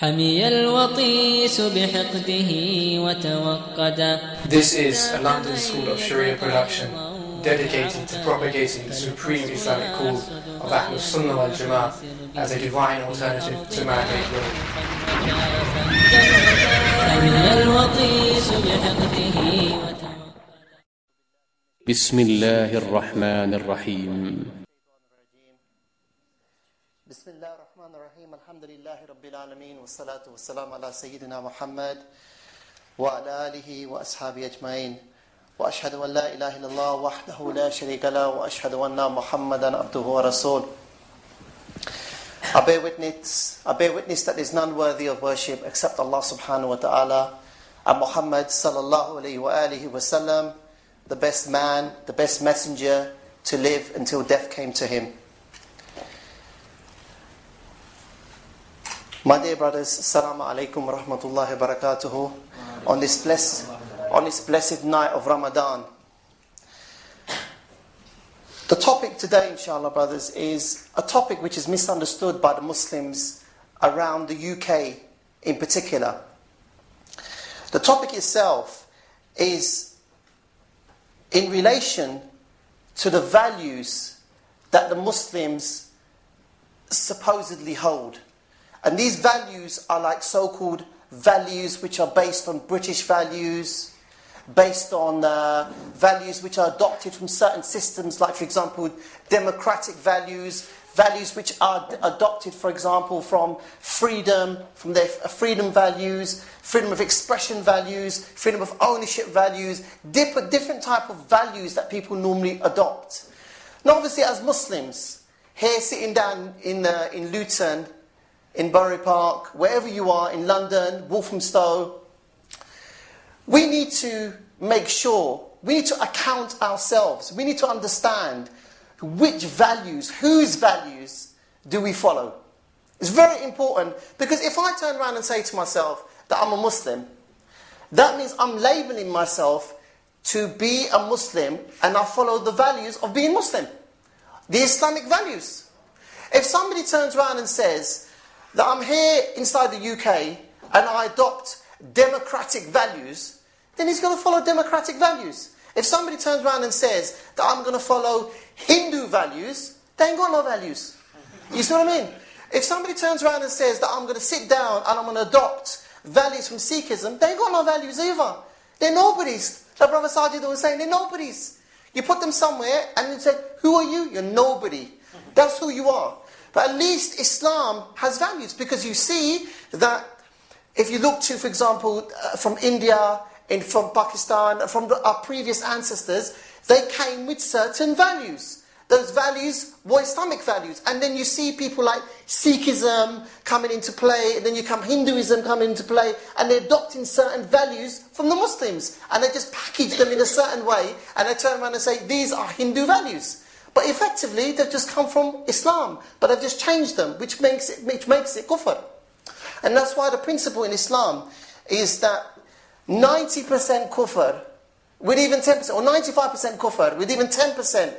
حمي الوطيس بحقده وتوقد This is a London School of Sharia production dedicated to propagating the supreme Islamic call of Ahlul Sunnah wal Jama'ah as a divine alternative to man-made law. حمي الوطيس بحقده وتوقد بسم الله الرحمن الرحيم بسم الله الرحمن الرحيم الحمد لله رب العالمين والصلاة والسلام على سيدنا محمد وعلى آله وأصحابه أجمعين وأشهد أن لا إله إلا الله وحده لا شريك له وأشهد أن محمدا عبده ورسوله I bear witness, I bear witness that is none worthy of worship except Allah subhanahu wa ta'ala and Muhammad sallallahu alayhi wa alihi wa sallam, the best man, the best messenger to live until death came to him. My dear brothers, Assalamu alaikum wa rahmatullahi wa barakatuhu. On this blessed, on this blessed night of Ramadan. The topic today, inshallah, brothers, is a topic which is misunderstood by the Muslims around the UK in particular. The topic itself is in relation to the values that the Muslims supposedly hold. And these values are like so called values which are based on British values, based on uh, values which are adopted from certain systems, like, for example, democratic values, values which are d- adopted, for example, from freedom, from their f- freedom values, freedom of expression values, freedom of ownership values, dip- different type of values that people normally adopt. Now, obviously, as Muslims, here sitting down in, uh, in Luton, in Bury Park, wherever you are, in London, Walthamstow, we need to make sure, we need to account ourselves, we need to understand which values, whose values do we follow. It's very important because if I turn around and say to myself that I'm a Muslim, that means I'm labeling myself to be a Muslim and I follow the values of being Muslim, the Islamic values. If somebody turns around and says that I'm here inside the UK and I adopt democratic values, then he's going to follow democratic values. If somebody turns around and says that I'm going to follow Hindu values, they ain't got no values. You see what I mean? If somebody turns around and says that I'm going to sit down and I'm going to adopt values from Sikhism, they ain't got no values either. They're nobodies. Like Brother Sajid was saying, they're nobodies. You put them somewhere and you say, who are you? You're nobody. That's who you are. But at least Islam has values because you see that if you look to, for example, uh, from India, and from Pakistan, from the, our previous ancestors, they came with certain values. Those values were Islamic values. And then you see people like Sikhism coming into play, and then you come Hinduism coming into play, and they're adopting certain values from the Muslims. And they just package them in a certain way, and they turn around and say, these are Hindu values. But effectively, they've just come from Islam, but they've just changed them, which makes it, which makes it kufr. And that's why the principle in Islam is that 90% kufr with even 10%, or 95% kufr with even 10%,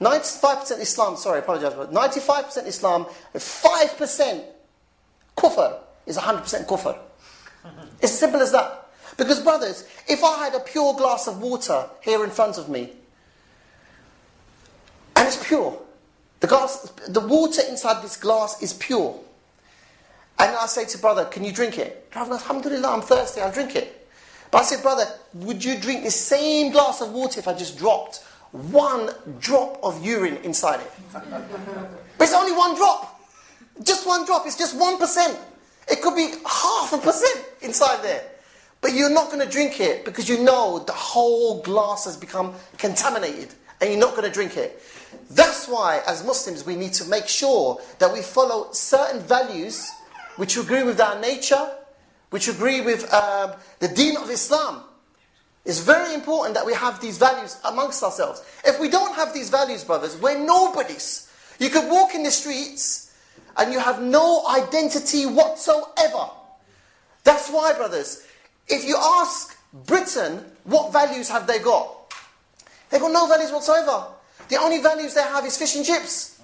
95% Islam, sorry, apologize, but 95% Islam with 5% kufr is 100% kufr. It's as simple as that. Because, brothers, if I had a pure glass of water here in front of me, it's pure, the, glass, the water inside this glass is pure, and I say to brother, can you drink it? Brother, Alhamdulillah, I'm thirsty, I'll drink it. But I said, brother, would you drink the same glass of water if I just dropped one drop of urine inside it? but it's only one drop. Just one drop. It's just 1%. It could be half a percent inside there. But you're not going to drink it because you know the whole glass has become contaminated and you're not going to drink it. That's why, as Muslims, we need to make sure that we follow certain values which agree with our nature, which agree with um, the deen of Islam. It's very important that we have these values amongst ourselves. If we don't have these values, brothers, we're nobodies. You could walk in the streets and you have no identity whatsoever. That's why, brothers, if you ask Britain what values have they got, they've got no values whatsoever. The only values they have is fish and chips.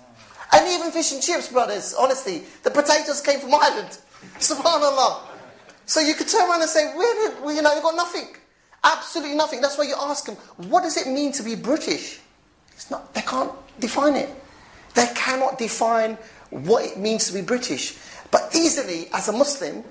And even fish and chips, brothers, honestly, the potatoes came from Ireland. Subhanallah. So you could turn around and say, where did, well, you know, you've got nothing. Absolutely nothing. That's why you ask them, what does it mean to be British? It's not, they can't define it. They cannot define what it means to be British. But easily, as a Muslim,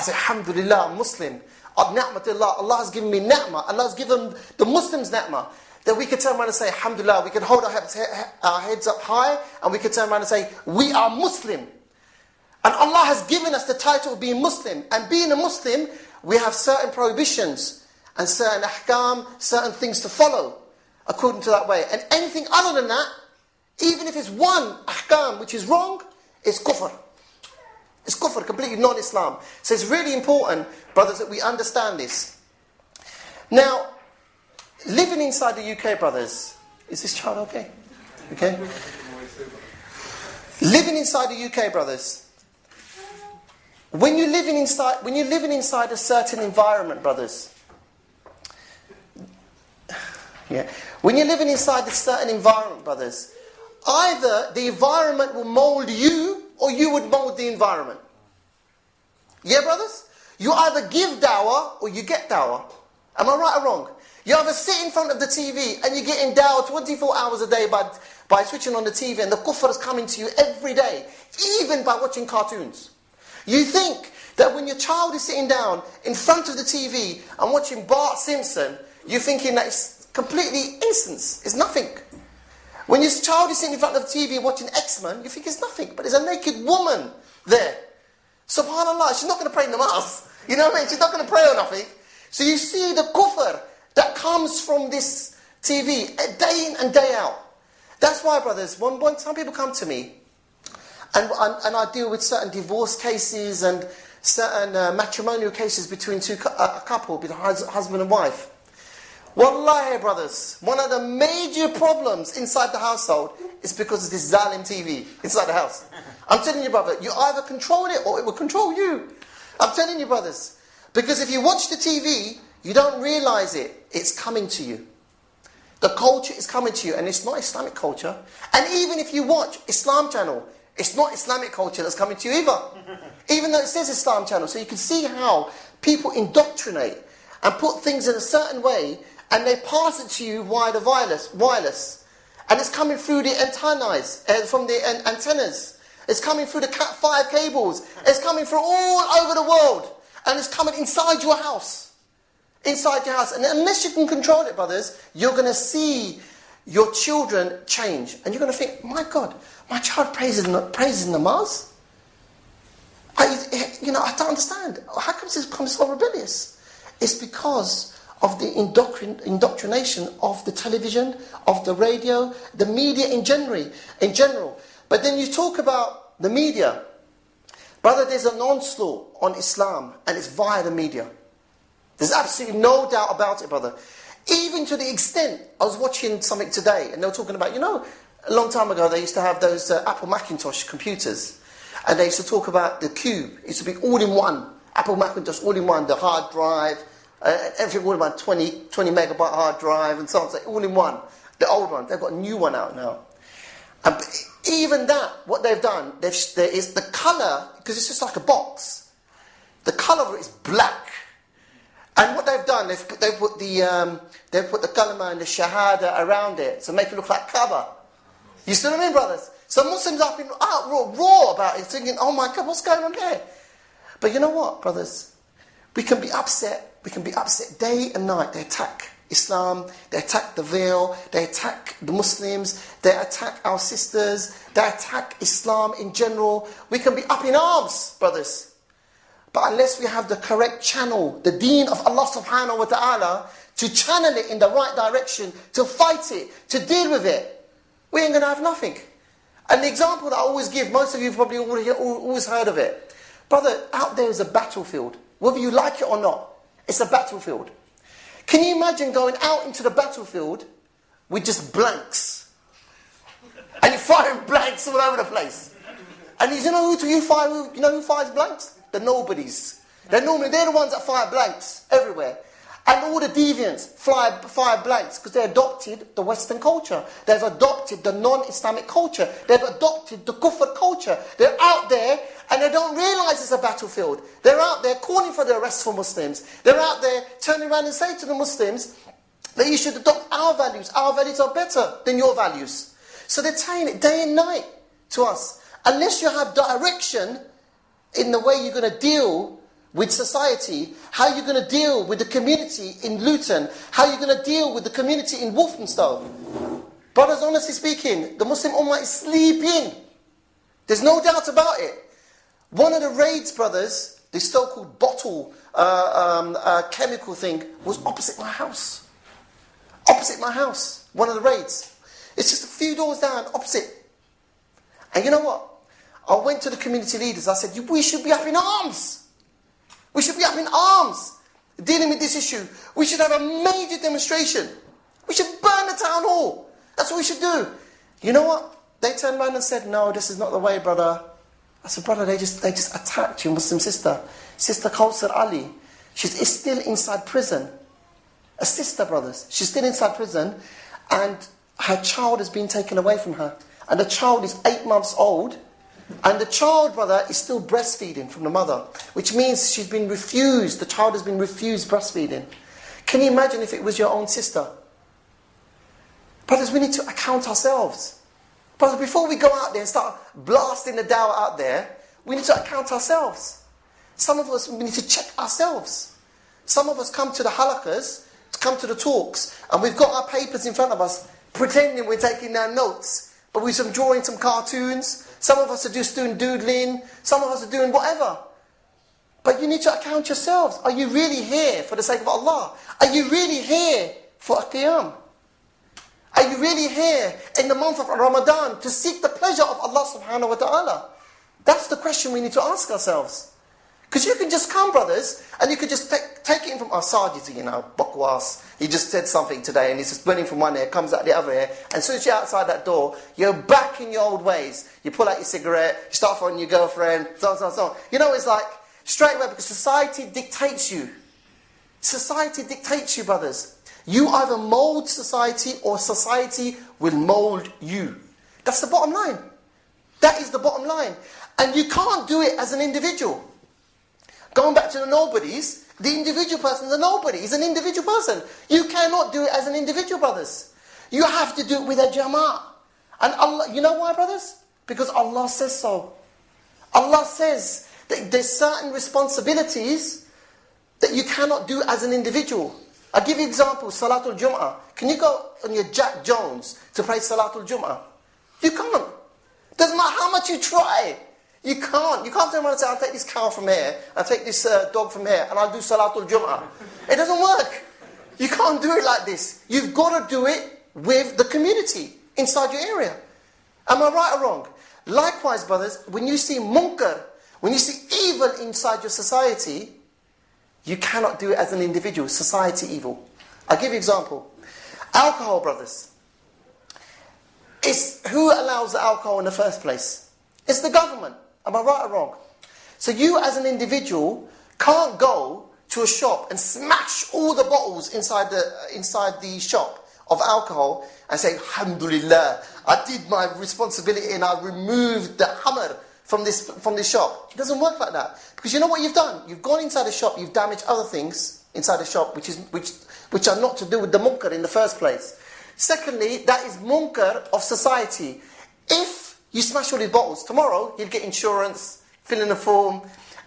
say, Alhamdulillah, I'm Muslim. Ni'matullah, Allah has given me ni'mah. Allah has given the Muslims ni'mah. That we could turn around and say, Alhamdulillah, we can hold our heads, our heads up high and we could turn around and say, we are Muslim. And Allah has given us the title of being Muslim. And being a Muslim, we have certain prohibitions and certain ahkam, certain things to follow according to that way. And anything other than that, even if it's one ahkam which is wrong, it's kufr. It's kufr, completely non-Islam. So it's really important, brothers, that we understand this. Now, living inside the UK, brothers, is this child okay? Okay? living inside the UK, brothers. When you're living inside, when you're living inside a certain environment, brothers. Yeah. When you're living inside a certain environment, brothers, either the environment will mold you or you would mold the environment. Yeah, brothers? You either give dawah or you get dawah. Am I right or wrong? You either sit in front of the TV and you're getting dawah 24 hours a day by, by switching on the TV and the kufr is coming to you every day, even by watching cartoons. You think that when your child is sitting down in front of the TV and watching Bart Simpson, you're thinking that it's completely innocence, it's nothing. When your child is sitting in front of the TV watching X-Men, you think it's nothing, but there's a naked woman there. Subhanallah, she's not going to pray namaz. You know what I mean? She's not going to pray or nothing. So you see the kufr that comes from this TV eh, day in and day out. That's why, brothers, when, when some people come to me and, and, and I deal with certain divorce cases and certain uh, matrimonial cases between two, uh, a couple, between husband and wife. Wallahi, brothers, one of the major problems inside the household is because of this Zalim TV inside the house. I'm telling you, brother, you either control it or it will control you. I'm telling you, brothers. Because if you watch the TV, you don't realize it. It's coming to you. The culture is coming to you, and it's not Islamic culture. And even if you watch Islam channel, it's not Islamic culture that's coming to you either. even though it says Islam channel. So you can see how people indoctrinate and put things in a certain way and they pass it to you via the wireless, wireless. And it's coming through the antennas, uh, from the uh, antennas. It's coming through the Cat 5 cables. It's coming from all over the world. And it's coming inside your house. Inside your house. And unless you can control it, brothers, you're going to see your children change. And you're going to think, my God, my child praises, praises namaz? I, you know, I don't understand. How come this becomes so rebellious? It's because of the indoctrin- indoctrination of the television, of the radio, the media in general, in general. But then you talk about the media. Brother, there's an onslaught on Islam, and it's via the media. There's absolutely no doubt about it, brother. Even to the extent, I was watching something today, and they were talking about, you know, a long time ago they used to have those uh, Apple Macintosh computers, and they used to talk about the cube. It used to be all in one. Apple Macintosh, all in one, the hard drive, uh, everything all about 20, 20 megabyte hard drive and so on, so all in one. The old one, they've got a new one out now. And even that, what they've done, they've, there is the colour, because it's just like a box. The colour is black. And what they've done, they've put, they've put the um, they've put the kalima and the shahada around it to make it look like Kaaba. You see what I mean, brothers? So Muslims are in raw about it, thinking, "Oh my God, what's going on here?" But you know what, brothers? We can be upset we can be upset day and night. They attack Islam, they attack the veil, they attack the Muslims, they attack our sisters, they attack Islam in general. We can be up in arms, brothers. But unless we have the correct channel, the deen of Allah subhanahu wa ta'ala, to channel it in the right direction, to fight it, to deal with it, we ain't going to have nothing. And the example that I always give, most of you probably always heard of it. Brother, out there is a battlefield, whether you like it or not. It's a battlefield. Can you imagine going out into the battlefield with just blanks? And you're firing blanks all over the place. And you know who you fire? You know who fires blanks? The nobodies. They're normally they're the ones that fire blanks everywhere. And all the deviants fly, fire blanks because they adopted the Western culture. They've adopted the non-Islamic culture. They've adopted the kufr culture. They're out there and they don't realize it's a battlefield. They're out there calling for the arrest for Muslims. They're out there turning around and saying to the Muslims that you should adopt our values. Our values are better than your values. So they're saying it day and night to us. Unless you have direction in the way you're going to deal with society, how you're going to deal with the community in Luton, how you're going to deal with the community in Walthamstow. Brothers, honestly speaking, the Muslim Ummah is sleeping. There's no doubt about it. One of the raids, brothers, the so-called bottle uh, um, uh, chemical thing, was opposite my house. Opposite my house. One of the raids. It's just a few doors down, opposite. And you know what? I went to the community leaders. I said, we should be up in arms. We should be up in arms dealing with this issue. We should have a major demonstration. We should burn the town hall. That's what we should do. You know what? They turned around and said, No, this is not the way, brother. I said, Brother, they just, they just attacked your Muslim sister. Sister Kawsar Ali. She's still inside prison. A sister, brothers. She's still inside prison. And her child has been taken away from her. And the child is eight months old. And the child, brother, is still breastfeeding from the mother, which means she's been refused, the child has been refused breastfeeding. Can you imagine if it was your own sister? Brothers, we need to account ourselves. Brothers, before we go out there and start blasting the dawah out there, we need to account ourselves. Some of us, we need to check ourselves. Some of us come to the halakas, come to the talks, and we've got our papers in front of us, pretending we're taking down notes, but we're some drawing some cartoons, some of us are just doing doodling. Some of us are doing whatever. But you need to account yourselves. Are you really here for the sake of Allah? Are you really here for qiyam? Are you really here in the month of Ramadan to seek the pleasure of Allah subhanahu wa ta'ala? That's the question we need to ask ourselves. Because you can just come, brothers, and you could just take, take it from our sergeant, you know, Bakwas. He just said something today, and he's just running from one ear, comes out the other ear, and as soon as you're outside that door, you're back in your old ways. You pull out your cigarette, you start phoning your girlfriend, so on, so on, so on. You know, it's like straight away because society dictates you. Society dictates you, brothers. You either mold society or society will mold you. That's the bottom line. That is the bottom line. And you can't do it as an individual. Going back to the nobodies, the individual person is a nobody. He's an individual person. You cannot do it as an individual, brothers. You have to do it with a jama'ah. And Allah, you know why, brothers? Because Allah says so. Allah says that there's certain responsibilities that you cannot do as an individual. I'll give you an example, Salatul Jum'ah. Can you go on your Jack Jones to pray Salatul Jum'ah? You can't. Doesn't matter how much you try. You can't. You can't turn around and say, I'll take this cow from here, I'll take this uh, dog from here, and I'll do Salatul Jum'ah. It doesn't work. You can't do it like this. You've got to do it with the community inside your area. Am I right or wrong? Likewise, brothers, when you see munkar, when you see evil inside your society, you cannot do it as an individual. Society evil. I'll give you an example. Alcohol, brothers. It's who allows the alcohol in the first place? It's the government. Am I right or wrong? So you as an individual can't go to a shop and smash all the bottles inside the, uh, inside the shop of alcohol and say, Alhamdulillah, I did my responsibility and I removed the khamr from this, from this shop. It doesn't work like that. Because you know what you've done? You've gone inside the shop, you've damaged other things inside the shop which, is, which, which are not to do with the munkar in the first place. Secondly, that is munkar of society. If you smash all his bottles. Tomorrow, he'll get insurance, fill in a form,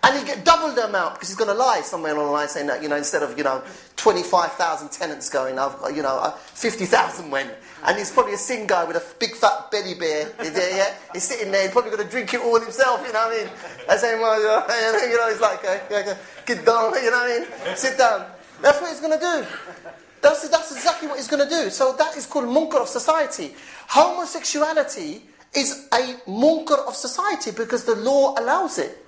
and he'll get double the amount because he's going to lie somewhere along the line saying that, you know, instead of, you know, 25,000 tenants going, I've got, you know, uh, 50,000 went. And he's probably a sin guy with a big fat belly beer. Yeah, He's sitting there, he's probably going to drink it all himself, you know what I mean? I say, well, you know, he's like, get down, you know what I mean? Sit down. That's what he's going to do. That's, that's exactly what he's going to do. So that is called munkar of society. Homosexuality is a munkar of society because the law allows it.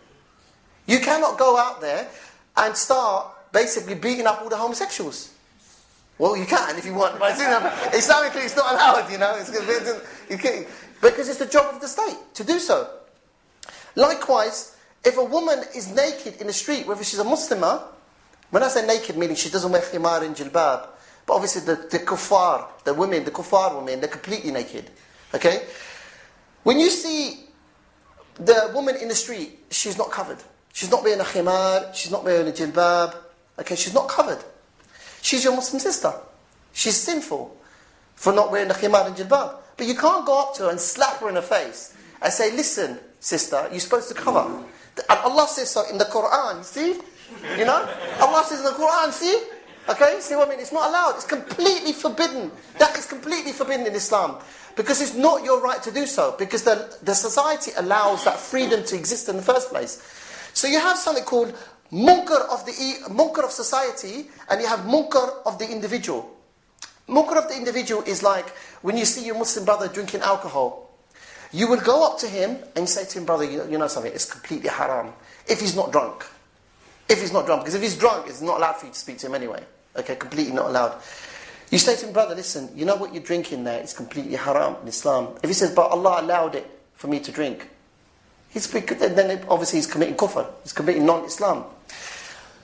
You cannot go out there and start basically beating up all the homosexuals. Well, you can if you want, but Islamically it's not allowed, you know, it's, you can, because it's the job of the state to do so. Likewise, if a woman is naked in the street, whether she's a Muslimah When I say naked, meaning she doesn't wear khimar and jilbab. But obviously the, the kuffar, the women, the kuffar women, they're completely naked. Okay? When you see the woman in the street, she's not covered. She's not wearing a khimar, she's not wearing a jilbab. Okay, she's not covered. She's your Muslim sister. She's sinful for not wearing a khimar and jilbab. But you can't go up to her and slap her in the face and say, listen, sister, you're supposed to cover. And Allah says so in the Quran, see? You know? Allah says in the Quran, see? Okay, see what I mean? It's not allowed. It's completely forbidden. That is completely forbidden in Islam. Because it's not your right to do so. Because the, the society allows that freedom to exist in the first place. So you have something called munkar of the munkar of society, and you have munkar of the individual. Munkar of the individual is like when you see your Muslim brother drinking alcohol. You will go up to him and say to him, brother, you, you know something, it's completely haram. If he's not drunk. If he's not drunk. Because if he's drunk, it's not allowed for you to speak to him anyway. Okay, completely not allowed. You say to him, brother, listen, you know what you're drinking there is completely haram in Islam. If he says, but Allah allowed it for me to drink, he's, then obviously he's committing kufr. He's committing non-Islam.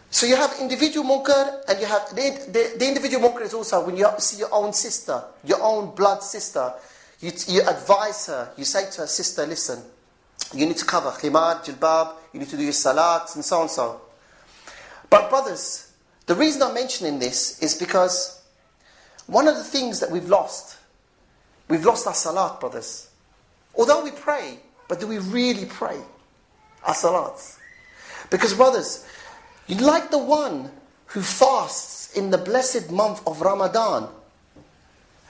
So you have individual munkar and you have, the, the, the individual munkar is also when you see your own sister, your own blood sister, you, you advise her, you say to her, sister, listen, you need to cover khimar, jilbab, you need to do your salats and so on and so. But brothers, the reason I'm mentioning this is because one of the things that we've lost, we've lost our salat, brothers. Although we pray, but do we really pray our salats? Because brothers, you like the one who fasts in the blessed month of Ramadan.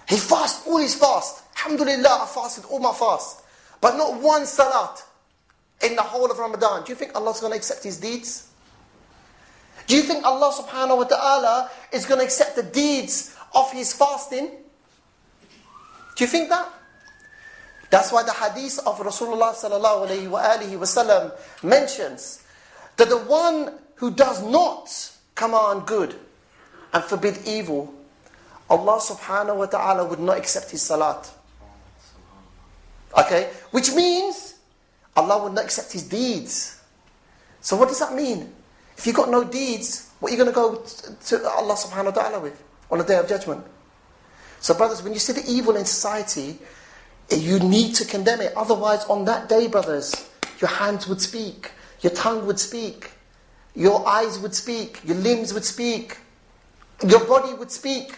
He fasts all his fast. Alhamdulillah, I fasted all my fast. But not one salat in the whole of Ramadan. Do you think Allah's going to accept his deeds? Do you think Allah subhanahu wa ta'ala is going to accept the deeds of his fasting? Do you think that? That's why the hadith of Rasulullah sallallahu alihi wasallam mentions that the one who does not command good and forbid evil, Allah subhanahu wa ta'ala would not accept his salat. Okay? Which means Allah would not accept his deeds. So what does that mean? If you've got no deeds, what are you going to go to Allah subhanahu wa ta'ala with on the day of judgment? So brothers, when you see the evil in society, eh, you need to condemn it. Otherwise, on that day, brothers, your hands would speak, your tongue would speak, your eyes would speak, your limbs would speak, your body would speak.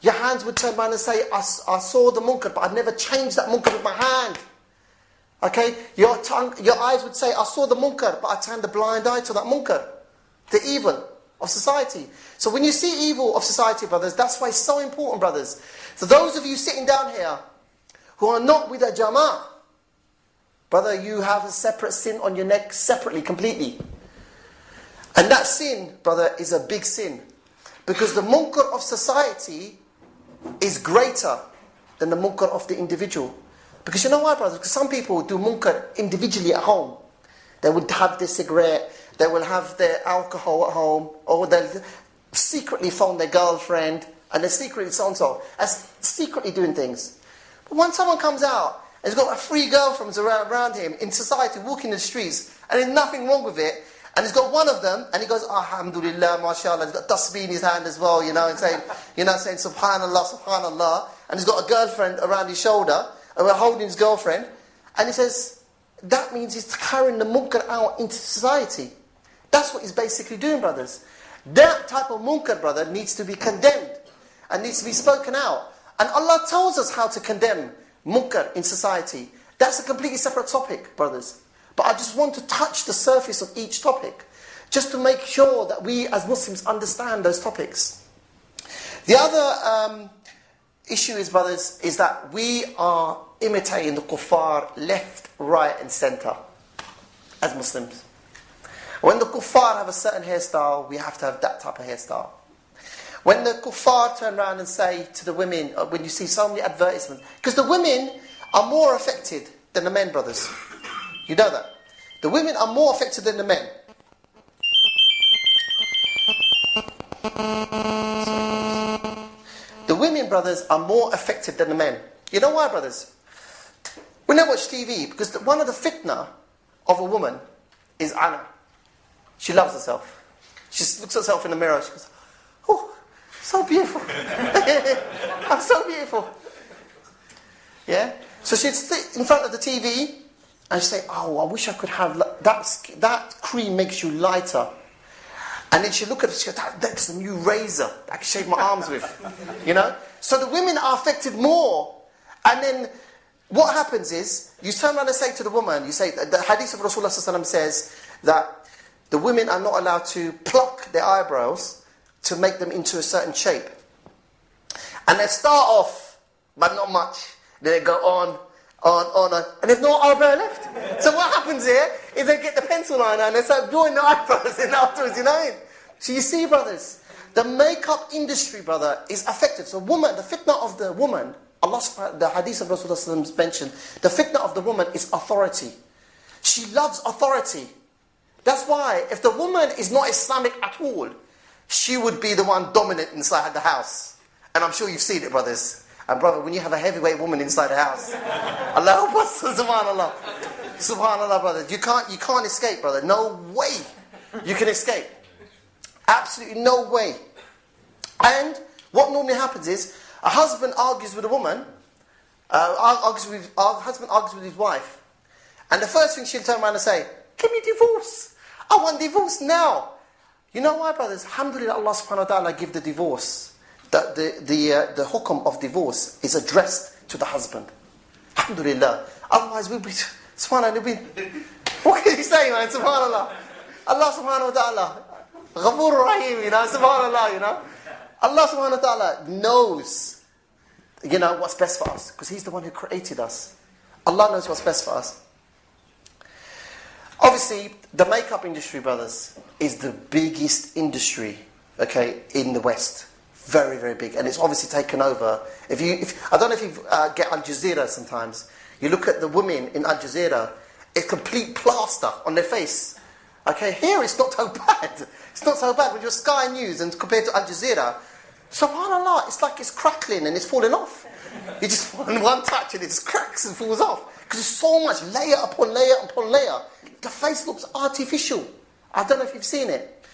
Your hands would turn around and say, I, I saw the munkar, but I'd never changed that munkar with my hand. Okay? Your tongue, your eyes would say, I saw the munkar, but I turned a blind eye to that munkar the evil of society. So when you see evil of society, brothers, that's why it's so important, brothers. So those of you sitting down here who are not with a jama'ah, brother, you have a separate sin on your neck separately, completely. And that sin, brother, is a big sin. Because the munkar of society is greater than the munkar of the individual. Because you know why, brothers? Because some people do munkar individually at home. They would have their cigarette, they will have their alcohol at home, or they'll secretly phone their girlfriend, and they're secretly so and so, as secretly doing things. But when someone comes out and has got a free girlfriends around, around him in society, walking the streets, and there's nothing wrong with it, and he's got one of them, and he goes, Alhamdulillah, mashallah, he's got tasbih in his hand as well, you know, and saying, you know, saying Subhanallah, Subhanallah, and he's got a girlfriend around his shoulder, and we're holding his girlfriend, and he says, that means he's carrying the munkar out into society. That's what he's basically doing, brothers. That type of munkar, brother, needs to be condemned and needs to be spoken out. And Allah tells us how to condemn munkar in society. That's a completely separate topic, brothers. But I just want to touch the surface of each topic, just to make sure that we as Muslims understand those topics. The other um, issue is, brothers, is that we are imitating the kuffar left, right, and center as Muslims. When the kuffar have a certain hairstyle, we have to have that type of hairstyle. When the kuffar turn around and say to the women, uh, when you see so many advertisements, because the women are more affected than the men, brothers. You know that. The women are more affected than the men. The women, brothers, are more affected than the men. You know why, brothers? When I watch TV, because one of the fitna of a woman is Anna. She loves herself. She looks at herself in the mirror. She goes, "Oh, so beautiful! I'm so beautiful." Yeah. So she'd sit in front of the TV and she'd say, "Oh, I wish I could have that. That cream makes you lighter." And then she'd look at it. She goes, that, "That's the new razor I can shave my arms with." You know. So the women are affected more. And then what happens is you turn around and say to the woman, you say the hadith of Rasulullah says that the women are not allowed to pluck their eyebrows to make them into a certain shape. And they start off, but not much. Then they go on, on, on, on, and there's no eyebrow left. So what happens here is they get the pencil liner and they start drawing the eyebrows in afterwards, you know? So you see, brothers, the makeup industry, brother, is affected. So woman, the fitna of the woman, Allah the hadith of Rasulullah mentioned, the fitna of the woman is authority. She loves authority. That's why if the woman is not Islamic at all, she would be the one dominant inside the house. And I'm sure you've seen it, brothers. And brother, when you have a heavyweight woman inside the house, Allah help us, subhanAllah. Subhanallah, brother. You can't, you can't escape, brother. No way you can escape. Absolutely no way. And what normally happens is a husband argues with a woman, uh, argues with, our husband argues with his wife, and the first thing she'll turn around and say, Give me divorce. I want divorce now. You know why, brothers? Alhamdulillah, Allah subhanahu wa ta'ala give the divorce. The, the, the, uh, the hukum of divorce is addressed to the husband. Alhamdulillah. Otherwise, we'll be, subhanAllah, we'll be, what can you say, man? Subhanallah. Allah subhanahu wa ta'ala, Ghafoor Rahim, you know, subhanallah, you know. Allah subhanahu wa ta'ala knows, you know, what's best for us. Because He's the one who created us. Allah knows what's best for us. Obviously, the makeup industry, brothers, is the biggest industry, okay, in the West. Very, very big. And it's obviously taken over. If you, if, I don't know if you uh, get Al Jazeera sometimes. You look at the women in Al Jazeera, it's complete plaster on their face. Okay, here it's not so bad. It's not so bad. When you're Sky News and compared to Al Jazeera, subhanAllah, it's like it's crackling and it's falling off. You just one touch and it just cracks and falls off. Because there's so much layer upon layer upon layer. The face looks artificial. I don't know if you've seen it.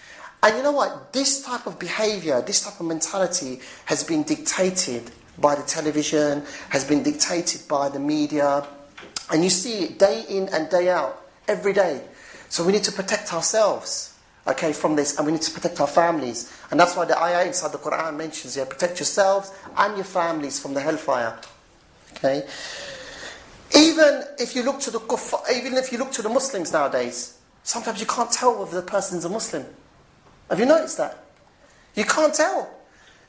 And you know what? This type of behavior, this type of mentality has been dictated by the television, has been dictated by the media. And you see it day in and day out, every day. So we need to protect ourselves, okay, from this, and we need to protect our families. And that's why the ayah inside the Quran mentions, yeah, protect yourselves and your families from the hellfire. Okay? Even if you look to the kuffar, even if you look to the Muslims nowadays, sometimes you can't tell whether the person's a Muslim. Have you noticed that? You can't tell.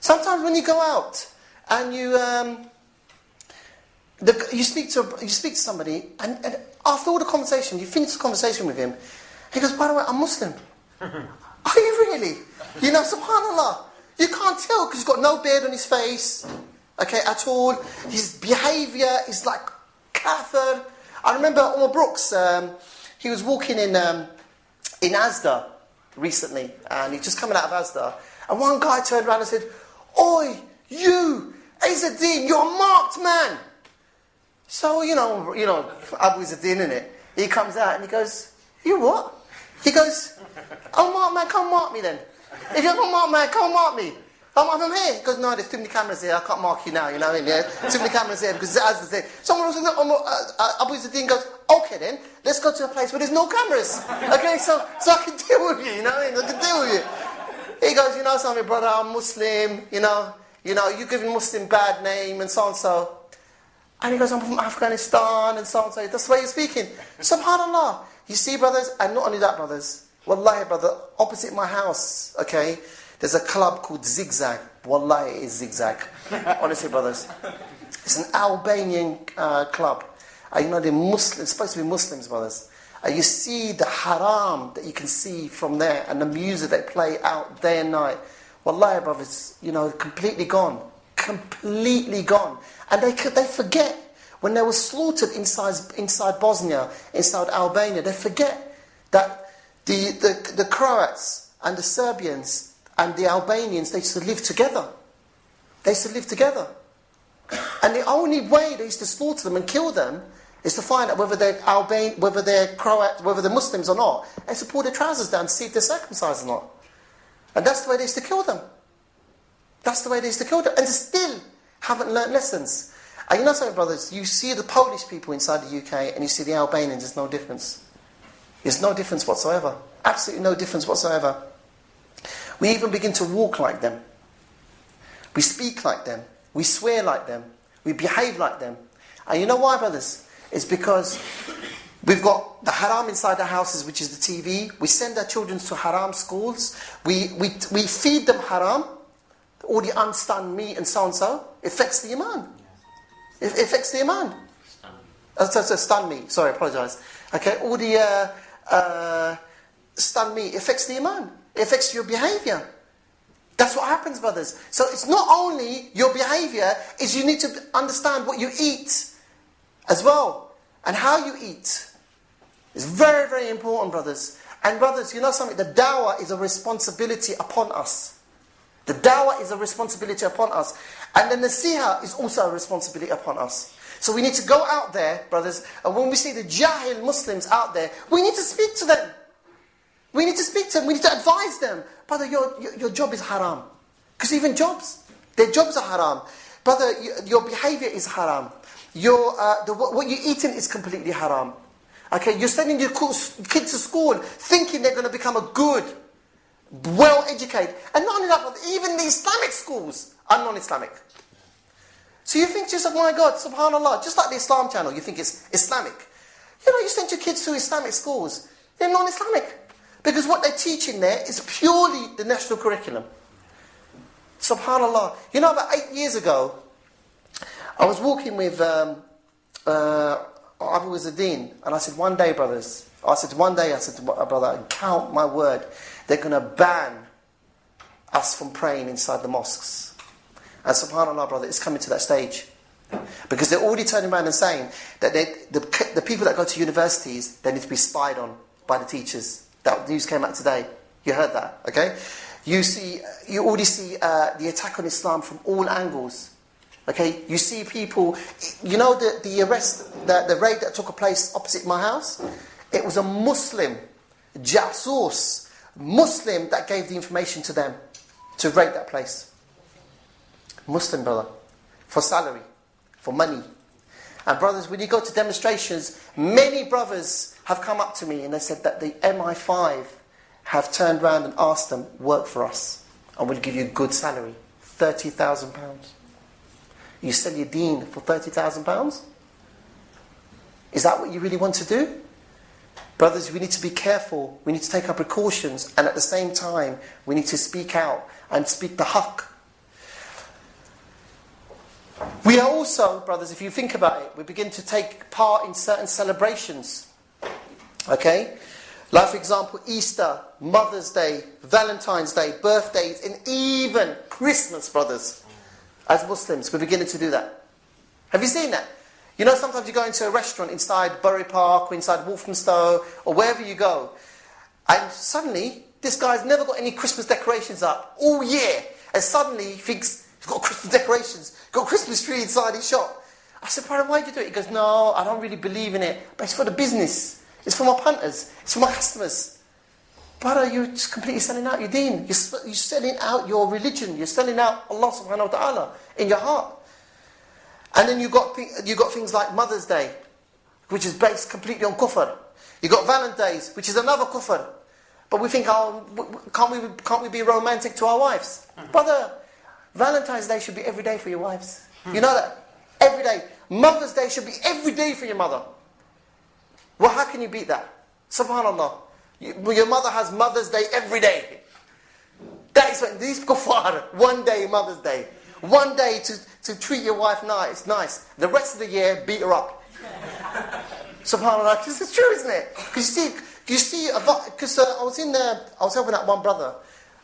Sometimes when you go out and you um, the, you speak to you speak to somebody, and, and after all the conversation, you finish the conversation with him. He goes, "By the way, I'm Muslim." Are you really? You know, Subhanallah. You can't tell because he's got no beard on his face, okay, at all. His behaviour is like kafir. I remember Omar Brooks. Um, he was walking in um, in Asda recently, and he's just coming out of Asda, and one guy turned around and said, "Oi, you, Azadeen, you're a marked man." So, you know, you know, Abu Izzadeen in it. He comes out and he goes, You what? He goes, Oh, mark man, come mark me then. If you're not mark man, come mark me. I'm, I'm here. He goes, No, there's too many cameras here. I can't mark you now, you know what I mean? Yeah? Too many cameras here because as the thing. Someone else, uh, uh, Abu Izzadeen goes, Okay then, let's go to a place where there's no cameras. Okay, so, so I can deal with you, you know what I mean? I can deal with you. He goes, You know something, brother, I'm Muslim, you know, you know, you're giving Muslim bad name and so and so. And he goes, I'm from Afghanistan and so on. So that's the way you're speaking. SubhanAllah. You see, brothers, and not only that, brothers. Wallahi, brother, opposite my house, okay, there's a club called Zigzag. Wallahi, it is Zigzag. Honestly, brothers. It's an Albanian uh, club. Uh, you know, they're Muslims, supposed to be Muslims, brothers. Uh, you see the haram that you can see from there and the music they play out day and night. Wallahi, brothers, you know, completely gone. Completely gone. And they, could- they forget when they were slaughtered inside, inside Bosnia, inside Albania, they forget that the, the, the Croats and the Serbians and the Albanians, they used to live together. They used to live together. And the only way they used to slaughter them and kill them is to find out whether they're Alban, whether they're Croat, whether they're Muslims or not. Used to pull their trousers down to see if they're circumcised or not. And that's the way they used to kill them. That's the way they used to kill them. And they still haven't learnt lessons. And you know something, brothers? You see the Polish people inside the UK and you see the Albanians, there's no difference. There's no difference whatsoever. Absolutely no difference whatsoever. We even begin to walk like them. We speak like them. We swear like them. We behave like them. And you know why, brothers? It's because we've got the haram inside our houses, which is the TV. We send our children to haram schools. We, we, we feed them haram, all the unstunned meat and so and so. It affects the iman. It, affects the iman. Uh, so, so stun meat. Sorry, I apologise. Okay, all the uh, uh, stun meat affects the iman. It affects your behaviour. That's what happens, brothers. So it's not only your behavior, is you need to understand what you eat as well. And how you eat. It's very, very important, brothers. And brothers, you know something? The dawah is a responsibility upon us. The dawah is a responsibility upon us. And then the nasiha is also a responsibility upon us. So we need to go out there, brothers, and when we see the jahil Muslims out there, we need to speak to them. We need to speak to them. We need to advise them. Brother, your, your, your job is haram. Because even jobs, their jobs are haram. Brother, your, your behavior is haram. Your, uh, the, what you're eating is completely haram. Okay, you're sending your kids to school thinking they're going to become a good, well-educated. And not only that, but even the Islamic schools are non-Islamic. So you think just, oh my God, subhanAllah, just like the Islam channel, you think it's Islamic. You know, you send your kids to Islamic schools. They're non-Islamic. Because what they're teaching there is purely the national curriculum. Subhanallah. You know, about eight years ago, I was walking with um, uh, Abu Izzadeen, and I said, one day, brothers, I said, one day, I said to my brother, count my word, they're going to ban us from praying inside the mosques. And subhanAllah, brother, it's coming to that stage. Because they're already turning around and saying that they, the, the people that go to universities, they need to be spied on by the teachers. That news came out today. You heard that, okay? You see, you already see uh, the attack on Islam from all angles. Okay, you see people. You know the the arrest, the, the raid that took place opposite my house. It was a Muslim, jasus, Muslim that gave the information to them to raid that place. Muslim brother, for salary, for money. And brothers, when you go to demonstrations, many brothers have come up to me and they said that the MI5 have turned around and asked them, work for us and we'll give you a good salary. £30,000. You sell your dean for £30,000? Is that what you really want to do? Brothers, we need to be careful. We need to take our precautions. And at the same time, we need to speak out and speak the haqq. We are also, brothers, if you think about it, we begin to take part in certain celebrations. Okay? Like, for example, Easter, Mother's Day, Valentine's Day, birthdays, and even Christmas, brothers. As Muslims, we're beginning to do that. Have you seen that? You know, sometimes you go into a restaurant inside Bury Park or inside Walthamstow or wherever you go, and suddenly this guy's never got any Christmas decorations up all year, and suddenly he thinks he's got Christmas decorations, got Christmas tree inside his shop. I said, Brother, why did you do it? He goes, No, I don't really believe in it, but it's for the business. It's for my punters. It's for my customers. Brother, you're just completely selling out your deen. You're, you're selling out your religion. You're selling out Allah subhanahu wa ta'ala in your heart. And then you got, you got things like Mother's Day, which is based completely on kufr. You got Valentine's, which is another kufr. But we think, oh, can't we, can't we be romantic to our wives? Hmm. Brother, Valentine's Day should be every day for your wives. You know that? Every day. Mother's Day should be every day for your mother. Well, how can you beat that? Subhanallah. your mother has Mother's Day every day. That is what these kuffar, one day Mother's Day. One day to, to treat your wife nice, nice. The rest of the year, beat her up. Subhanallah, this is true, isn't it? Because you see, you see, because uh, I was in there, I was helping out one brother,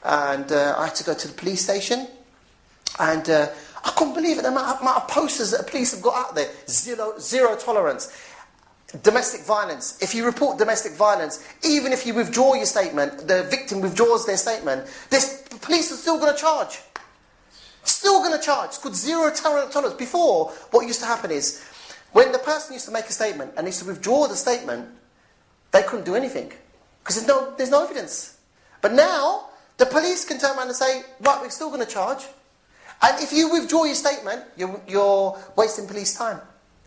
and uh, I had to go to the police station, and uh, I couldn't believe it, the amount of posters that the police have got out there. Zero, zero tolerance. Domestic violence. If you report domestic violence, even if you withdraw your statement, the victim withdraws their statement, this, the police are still going to charge. Still going to charge. It's called zero tolerance. Before, what used to happen is, when the person used to make a statement and used to withdraw the statement, they couldn't do anything. Because there's no, there's no evidence. But now, the police can turn around and say, right, we're still going to charge. And if you withdraw your statement, you're, you're wasting police time.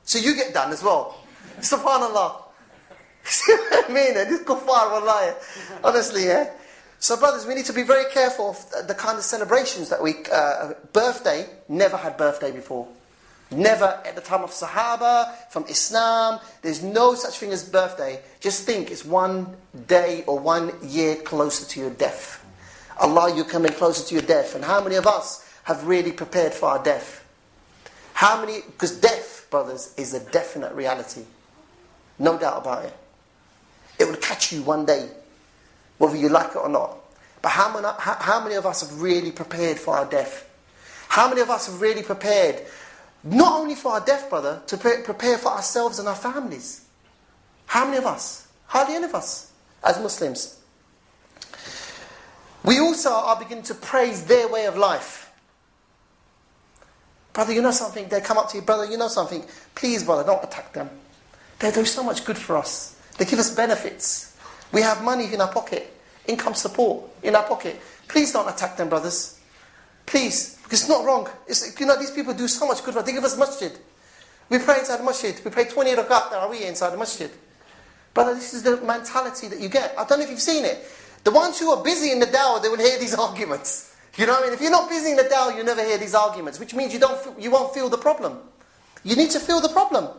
So you get done as well. Subhanallah. See what I mean? This kuffar, wallahi. Honestly, yeah? So, brothers, we need to be very careful of the kind of celebrations that we. Uh, birthday, never had birthday before. Never at the time of Sahaba, from Islam. There's no such thing as birthday. Just think it's one day or one year closer to your death. Allah, you're coming closer to your death. And how many of us have really prepared for our death? How many? Because death, brothers, is a definite reality. No doubt about it. It will catch you one day, whether you like it or not. But how many, how, many of us have really prepared for our death? How many of us have really prepared, not only for our death, brother, to pre- prepare for ourselves and our families? How many of us? Hardly any of us as Muslims. We also are beginning to praise their way of life. Brother, you know something? They come up to you, brother, you know something? Please, brother, don't attack them. They do so much good for us. They give us benefits. We have money in our pocket, income support in our pocket. Please don't attack them, brothers. Please, because it's not wrong. It's, you know, these people do so much good for us. They give us masjid. We pray inside the masjid. We pray 20 rakat tarawih inside the masjid. Brother, this is the mentality that you get. I don't know if you've seen it. The ones who are busy in the dawah, they will hear these arguments. You know what I mean? If you're not busy in the dawah, you never hear these arguments, which means you, don't, you won't feel the problem. You need to feel the problem.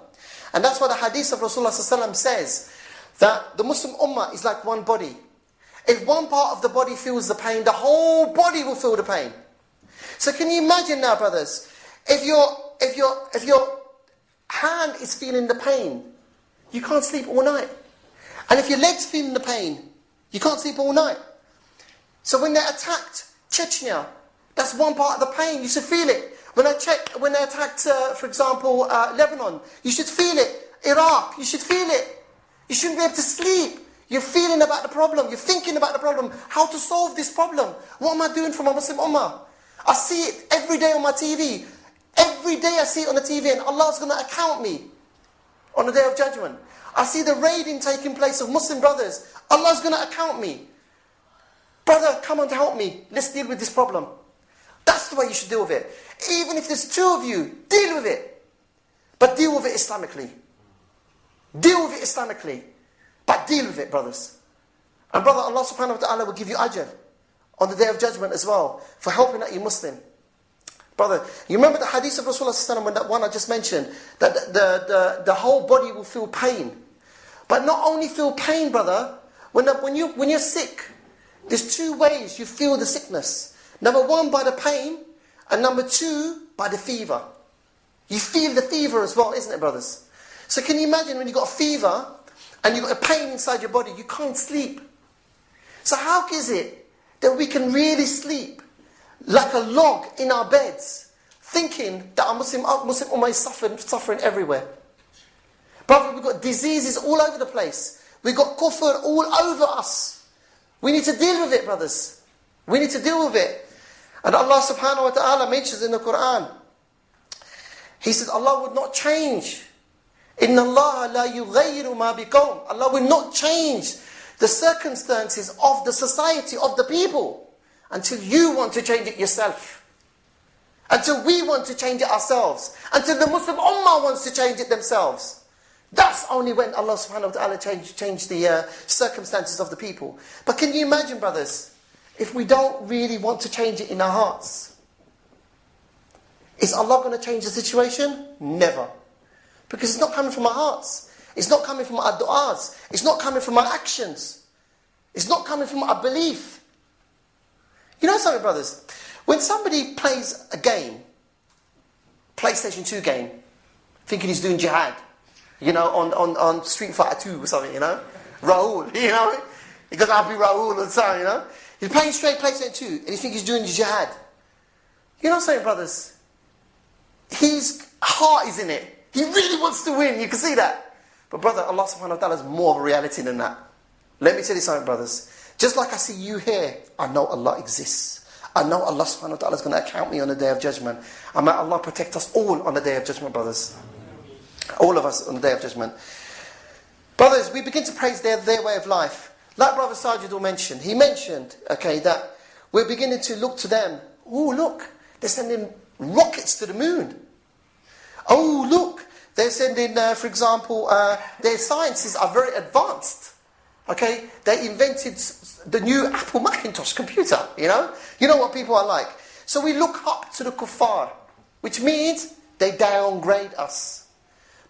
And that's what the hadith of Rasulullah says, that the Muslim ummah is like one body. If one part of the body feels the pain, the whole body will feel the pain. So can you imagine now, brothers, if your, if your, if your hand is feeling the pain, you can't sleep all night. And if your leg's feeling the pain, you can't sleep all night. So when they're attacked, Chechnya, that's one part of the pain. You should feel it. When I check, when they attacked, uh, for example, uh, Lebanon, you should feel it. Iraq, you should feel it. You shouldn't be able to sleep. You're feeling about the problem. You're thinking about the problem. How to solve this problem. What am I doing for my Muslim Ummah? I see it every day on my TV. Every day I see it on the TV and Allah's going to account me on the day of judgment. I see the raiding taking place of Muslim brothers. Allah's going to account me. Brother, come and help me. Let's deal with this problem. That's the way you should deal with it. Even if there's two of you, deal with it. But deal with it Islamically. Deal with it Islamically. But deal with it, brothers. And brother, Allah subhanahu wa ta'ala will give you ajr on the day of judgment as well for helping out your Muslim. Brother, you remember the hadith of Rasulullah when that one I just mentioned, that the, the, the, the whole body will feel pain. But not only feel pain, brother, when, the, when, you, when you're sick, there's two ways you feel the sickness. Number one, by the pain, and number two, by the fever. You feel the fever as well, isn't it, brothers? So can you imagine when you've got a fever and you've got a pain inside your body, you can't sleep. So how is it that we can really sleep like a log in our beds, thinking that our Muslim, our Muslim Ummah is suffering, suffering everywhere? Brother, we've got diseases all over the place. We've got kufr all over us. We need to deal with it, brothers. We need to deal with it. And Allah subhanahu wa ta'ala mentions in the Quran, He says Allah would not change. إِنَّ اللَّهَ لَا يُغَيِّرُ مَا بِقَوْمٍ Allah will not change the circumstances of the society, of the people, until you want to change it yourself. Until we want to change it ourselves. Until the Muslim Ummah wants to change it themselves. That's only when Allah subhanahu wa ta'ala changed change the uh, circumstances of the people. But can you imagine, brothers, If we don't really want to change it in our hearts? Is Allah going to change the situation? Never. Because it's not coming from our hearts. It's not coming from our du'as. It's not coming from our actions. It's not coming from our belief. You know something, brothers? When somebody plays a game, PlayStation 2 game, thinking he's doing jihad, you know, on, on, on Street Fighter 2 or something, you know? Raul, you know? He goes, I'll be Raul the time, you know? He's playing straight PlayStation 2 and he thinks he's doing jihad. You know what I'm saying, brothers? His heart is in it. He really wants to win. You can see that. But brother, Allah subhanahu wa ta'ala is more of a reality than that. Let me tell you something, brothers. Just like I see you here, I know Allah exists. I know Allah subhanahu wa ta'ala is going to account me on the day of judgment. And may Allah protect us all on the day of judgment, brothers. All of us on the day of judgment. Brothers, we begin to praise their, their way of life. Like Brother Sajid mentioned, he mentioned, okay, that we're beginning to look to them. Oh, look, they're sending rockets to the moon. Oh, look, they're sending, uh, for example, uh, their sciences are very advanced. Okay, they invented the new Apple Macintosh computer. You know, you know what people are like. So we look up to the kuffar, which means they downgrade us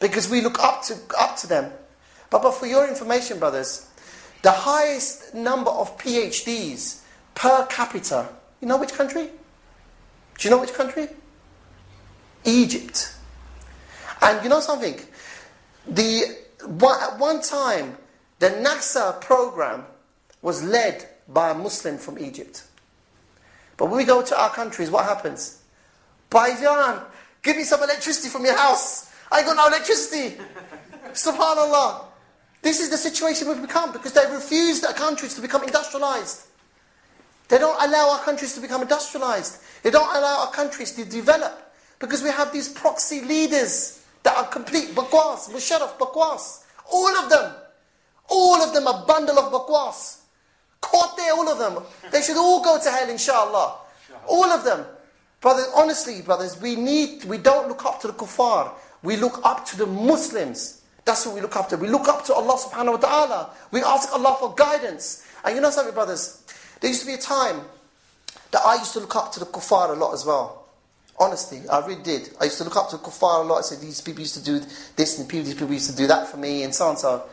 because we look up to up to them. But, but for your information, brothers, the highest number of PhDs per capita. You know which country? Do you know which country? Egypt. And you know something? The at one time, the NASA program was led by a Muslim from Egypt. But when we go to our countries, what happens? Baijan, give me some electricity from your house. I got no electricity. Subhanallah. This is the situation we've become because they refuse our countries to become industrialized. They don't allow our countries to become industrialized. They don't allow our countries to develop because we have these proxy leaders that are complete bakwas, musharraf bakwas. All of them. All of them a bundle of bakwas. Caught there, all of them. They should all go to hell, inshallah. All of them. Brothers, honestly, brothers, we need, we don't look up to the kuffar. We look up to the Muslims. That's what we look up to. We look up to Allah subhanahu wa ta'ala. We ask Allah for guidance. And you know something, brothers? There used to be a time that I used to look up to the kuffar a lot as well. Honestly, I really did. I used to look up to the kuffar a lot. I said, these people used to do this and these people used to do that for me and so and so.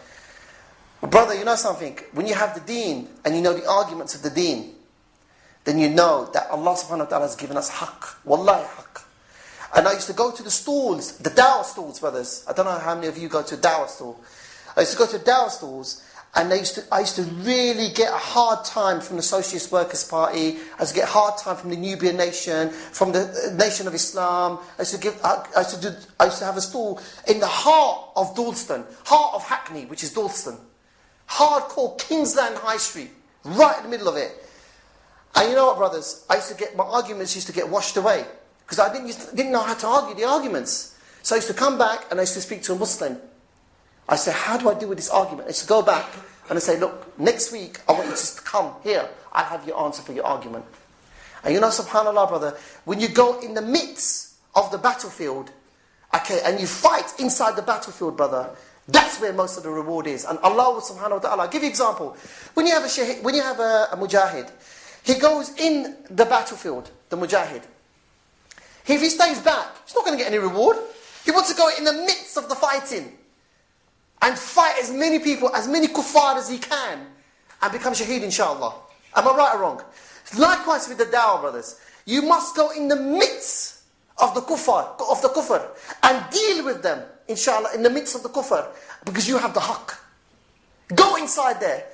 Brother, you know something? When you have the deen and you know the arguments of the deen, then you know that Allah subhanahu wa ta'ala has given us haqq. Wallahi haqq. And I used to go to the stalls, the dawah stalls, brothers. I don't know how many of you go to a dawah stall. I used to go to dawah stalls, and used to, I used to really get a hard time from the Socialist Workers' Party. I used to get a hard time from the Nubian Nation, from the uh, Nation of Islam. I used to, give, I, I used to, do, I used to have a stall in the heart of Dalston, heart of Hackney, which is Dalston. Hardcore Kingsland High Street, right in the middle of it. And you know what, brothers? I used to get, my arguments used to get washed away. Because I didn't, didn't know how to argue the arguments. So I used to come back and I used to speak to a Muslim. I said, how do I deal with this argument? I used to go back and I say, look, next week I want you to come here. I'll have your answer for your argument. And you know, subhanAllah, brother, when you go in the midst of the battlefield, okay, and you fight inside the battlefield, brother, that's where most of the reward is. And Allah subhanahu wa ta'ala, I'll give you an example. When you have a shahid, when you have a, a mujahid, he goes in the battlefield, the mujahid. If he stays back, he's not going to get any reward. He wants to go in the midst of the fighting and fight as many people, as many kuffar as he can and become shaheed inshallah. Am I right or wrong? Likewise with the dawah, brothers. You must go in the midst of the kuffar, of the kufr, and deal with them, inshallah, in the midst of the kufr, because you have the haqq. Go inside there,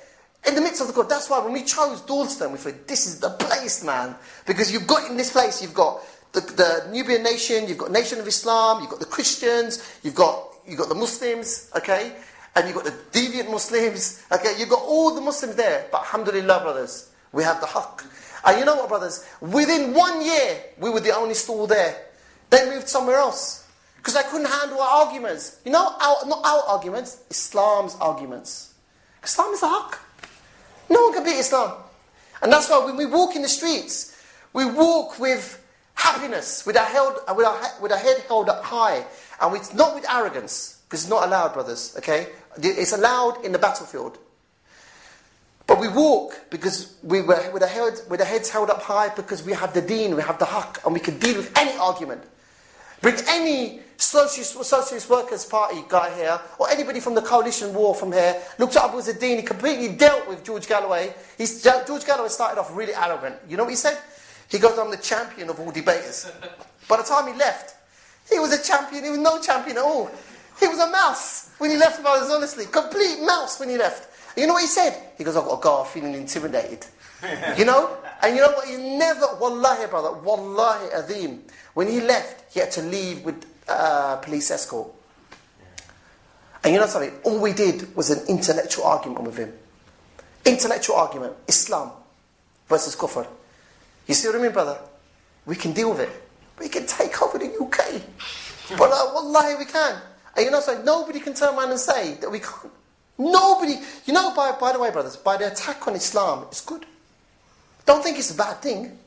in the midst of the kufr. That's why when we chose Dalston, we thought, this is the place, man. Because you've got in this place, you've got the, the Nubian nation, you've got Nation of Islam, you've got the Christians, you've got, you've got the Muslims, okay? And you've got the deviant Muslims, okay? You've got all the Muslims there. But alhamdulillah, brothers, we have the haqq. And you know what, brothers? Within one year, we were the only stall there. They moved somewhere else. Because they couldn't handle our arguments. You know, our, not our arguments, Islam's arguments. Islam is a haqq. No one can beat Islam. And that's why when we walk in the streets, we walk with happiness, with our, held, uh, with our, with our head held up high, and with, not with arrogance, because it's not allowed, brothers, okay? It's allowed in the battlefield. But we walk because we were with our, head, with our heads held up high because we have the deen, we have the haqq, and we can deal with any argument. Bring any socialist, socialist workers' party guy here, or anybody from the coalition war from here, looked up at Abu Izzadeen, he completely dealt with George Galloway. He's, George Galloway started off really arrogant. You know what he said? He goes, I'm the champion of all debaters. By the time he left, he was a champion, he was no champion at all. He was a mouse when he left, brothers, honestly. Complete mouse when he left. And you know what he said? He goes, I've got to go feeling intimidated. you know? And you know what? He never, wallahi, brother, wallahi adhim. When he left, he had to leave with uh, police escort. And you know something? All we did was an intellectual argument with him. Intellectual argument. Islam versus kufr. You see what I mean, brother? We can deal with it. We can take over the UK. but uh, wallahi, we can. And you know, so nobody can turn around and say that we can't. Nobody. You know, by, by the way, brothers, by the attack on Islam, it's good. Don't think it's a bad thing.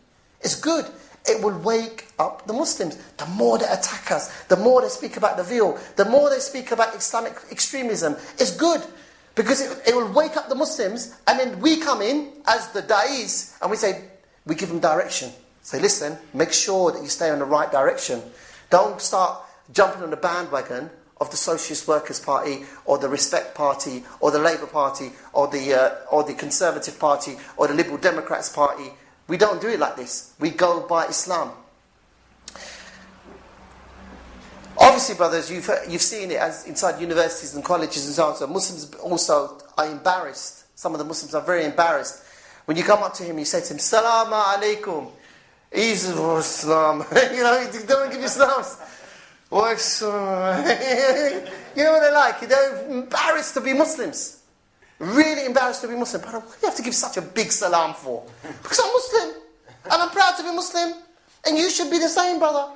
It's good. It will wake up the Muslims. The more they attack us, the more they speak about the veil, the more they speak about Islamic extremism, it's good. Because it, it will wake up the Muslims, and then we come in as the da'is, and we say, we give them direction. Say, listen, make sure that you stay on the right direction. Don't start jumping on the bandwagon of the Socialist Workers' Party, or the Respect Party, or the Labour Party, or the, uh, or the Conservative Party, or the Liberal Democrats Party. We don't do it like this. We go by Islam. Obviously, brothers, you've, you've seen it as inside universities and colleges and so on. So Muslims also are embarrassed. Some of the Muslims are very embarrassed. When you come up to him, you say to him, Salaamu Alaikum. He's Islam. you know, don't give you salams. Uh, you know what they're like? They're embarrassed to be Muslims. Really embarrassed to be Muslim. But what do you have to give such a big salam for? Because I'm Muslim. And I'm proud to be Muslim. And you should be the same, brother.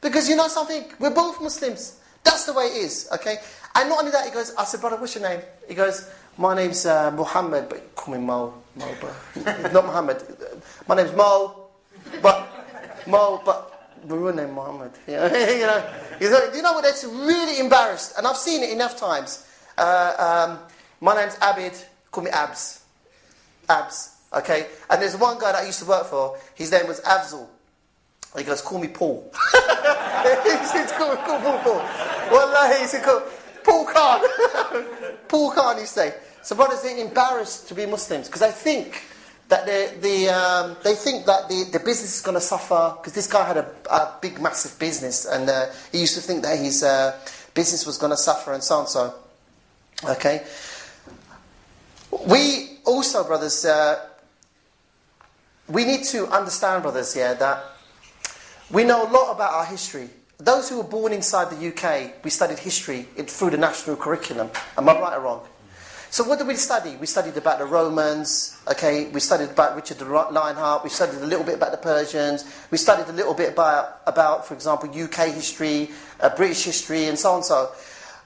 Because you know something? We're both Muslims. That's the way it is, okay? And not only that, he goes, I said, brother, what's your name? He goes, my name's uh, Muhammad, but call me Mo. Mo, but not Muhammad. My name's Mo, but Mo, but the real name Muhammad. you know, you know you know what? That's really embarrassed, and I've seen it enough times. Uh, um, my name's Abid. Call me Abs. Abs. Okay. And there's one guy that I used to work for. His name was Afzal. He goes, call me Paul. he said, call, call Paul, Paul. Wallahi, he said, call, Paul Khan. Paul Khan, he say. So brothers, they're embarrassed to be Muslims because I think that the, the, um, they think that the, the business is going to suffer because this guy had a, a big, massive business and uh, he used to think that his uh, business was going to suffer and so on so. Okay. We also, brothers, uh, we need to understand, brothers, yeah, that we know a lot about our history. Those who were born inside the UK, we studied history through the national curriculum. Am I right or wrong? So what did we study? We studied about the Romans, okay, we studied about Richard the Lionheart, we studied a little bit about the Persians, we studied a little bit about, about for example, UK history, uh, British history, and so on and so.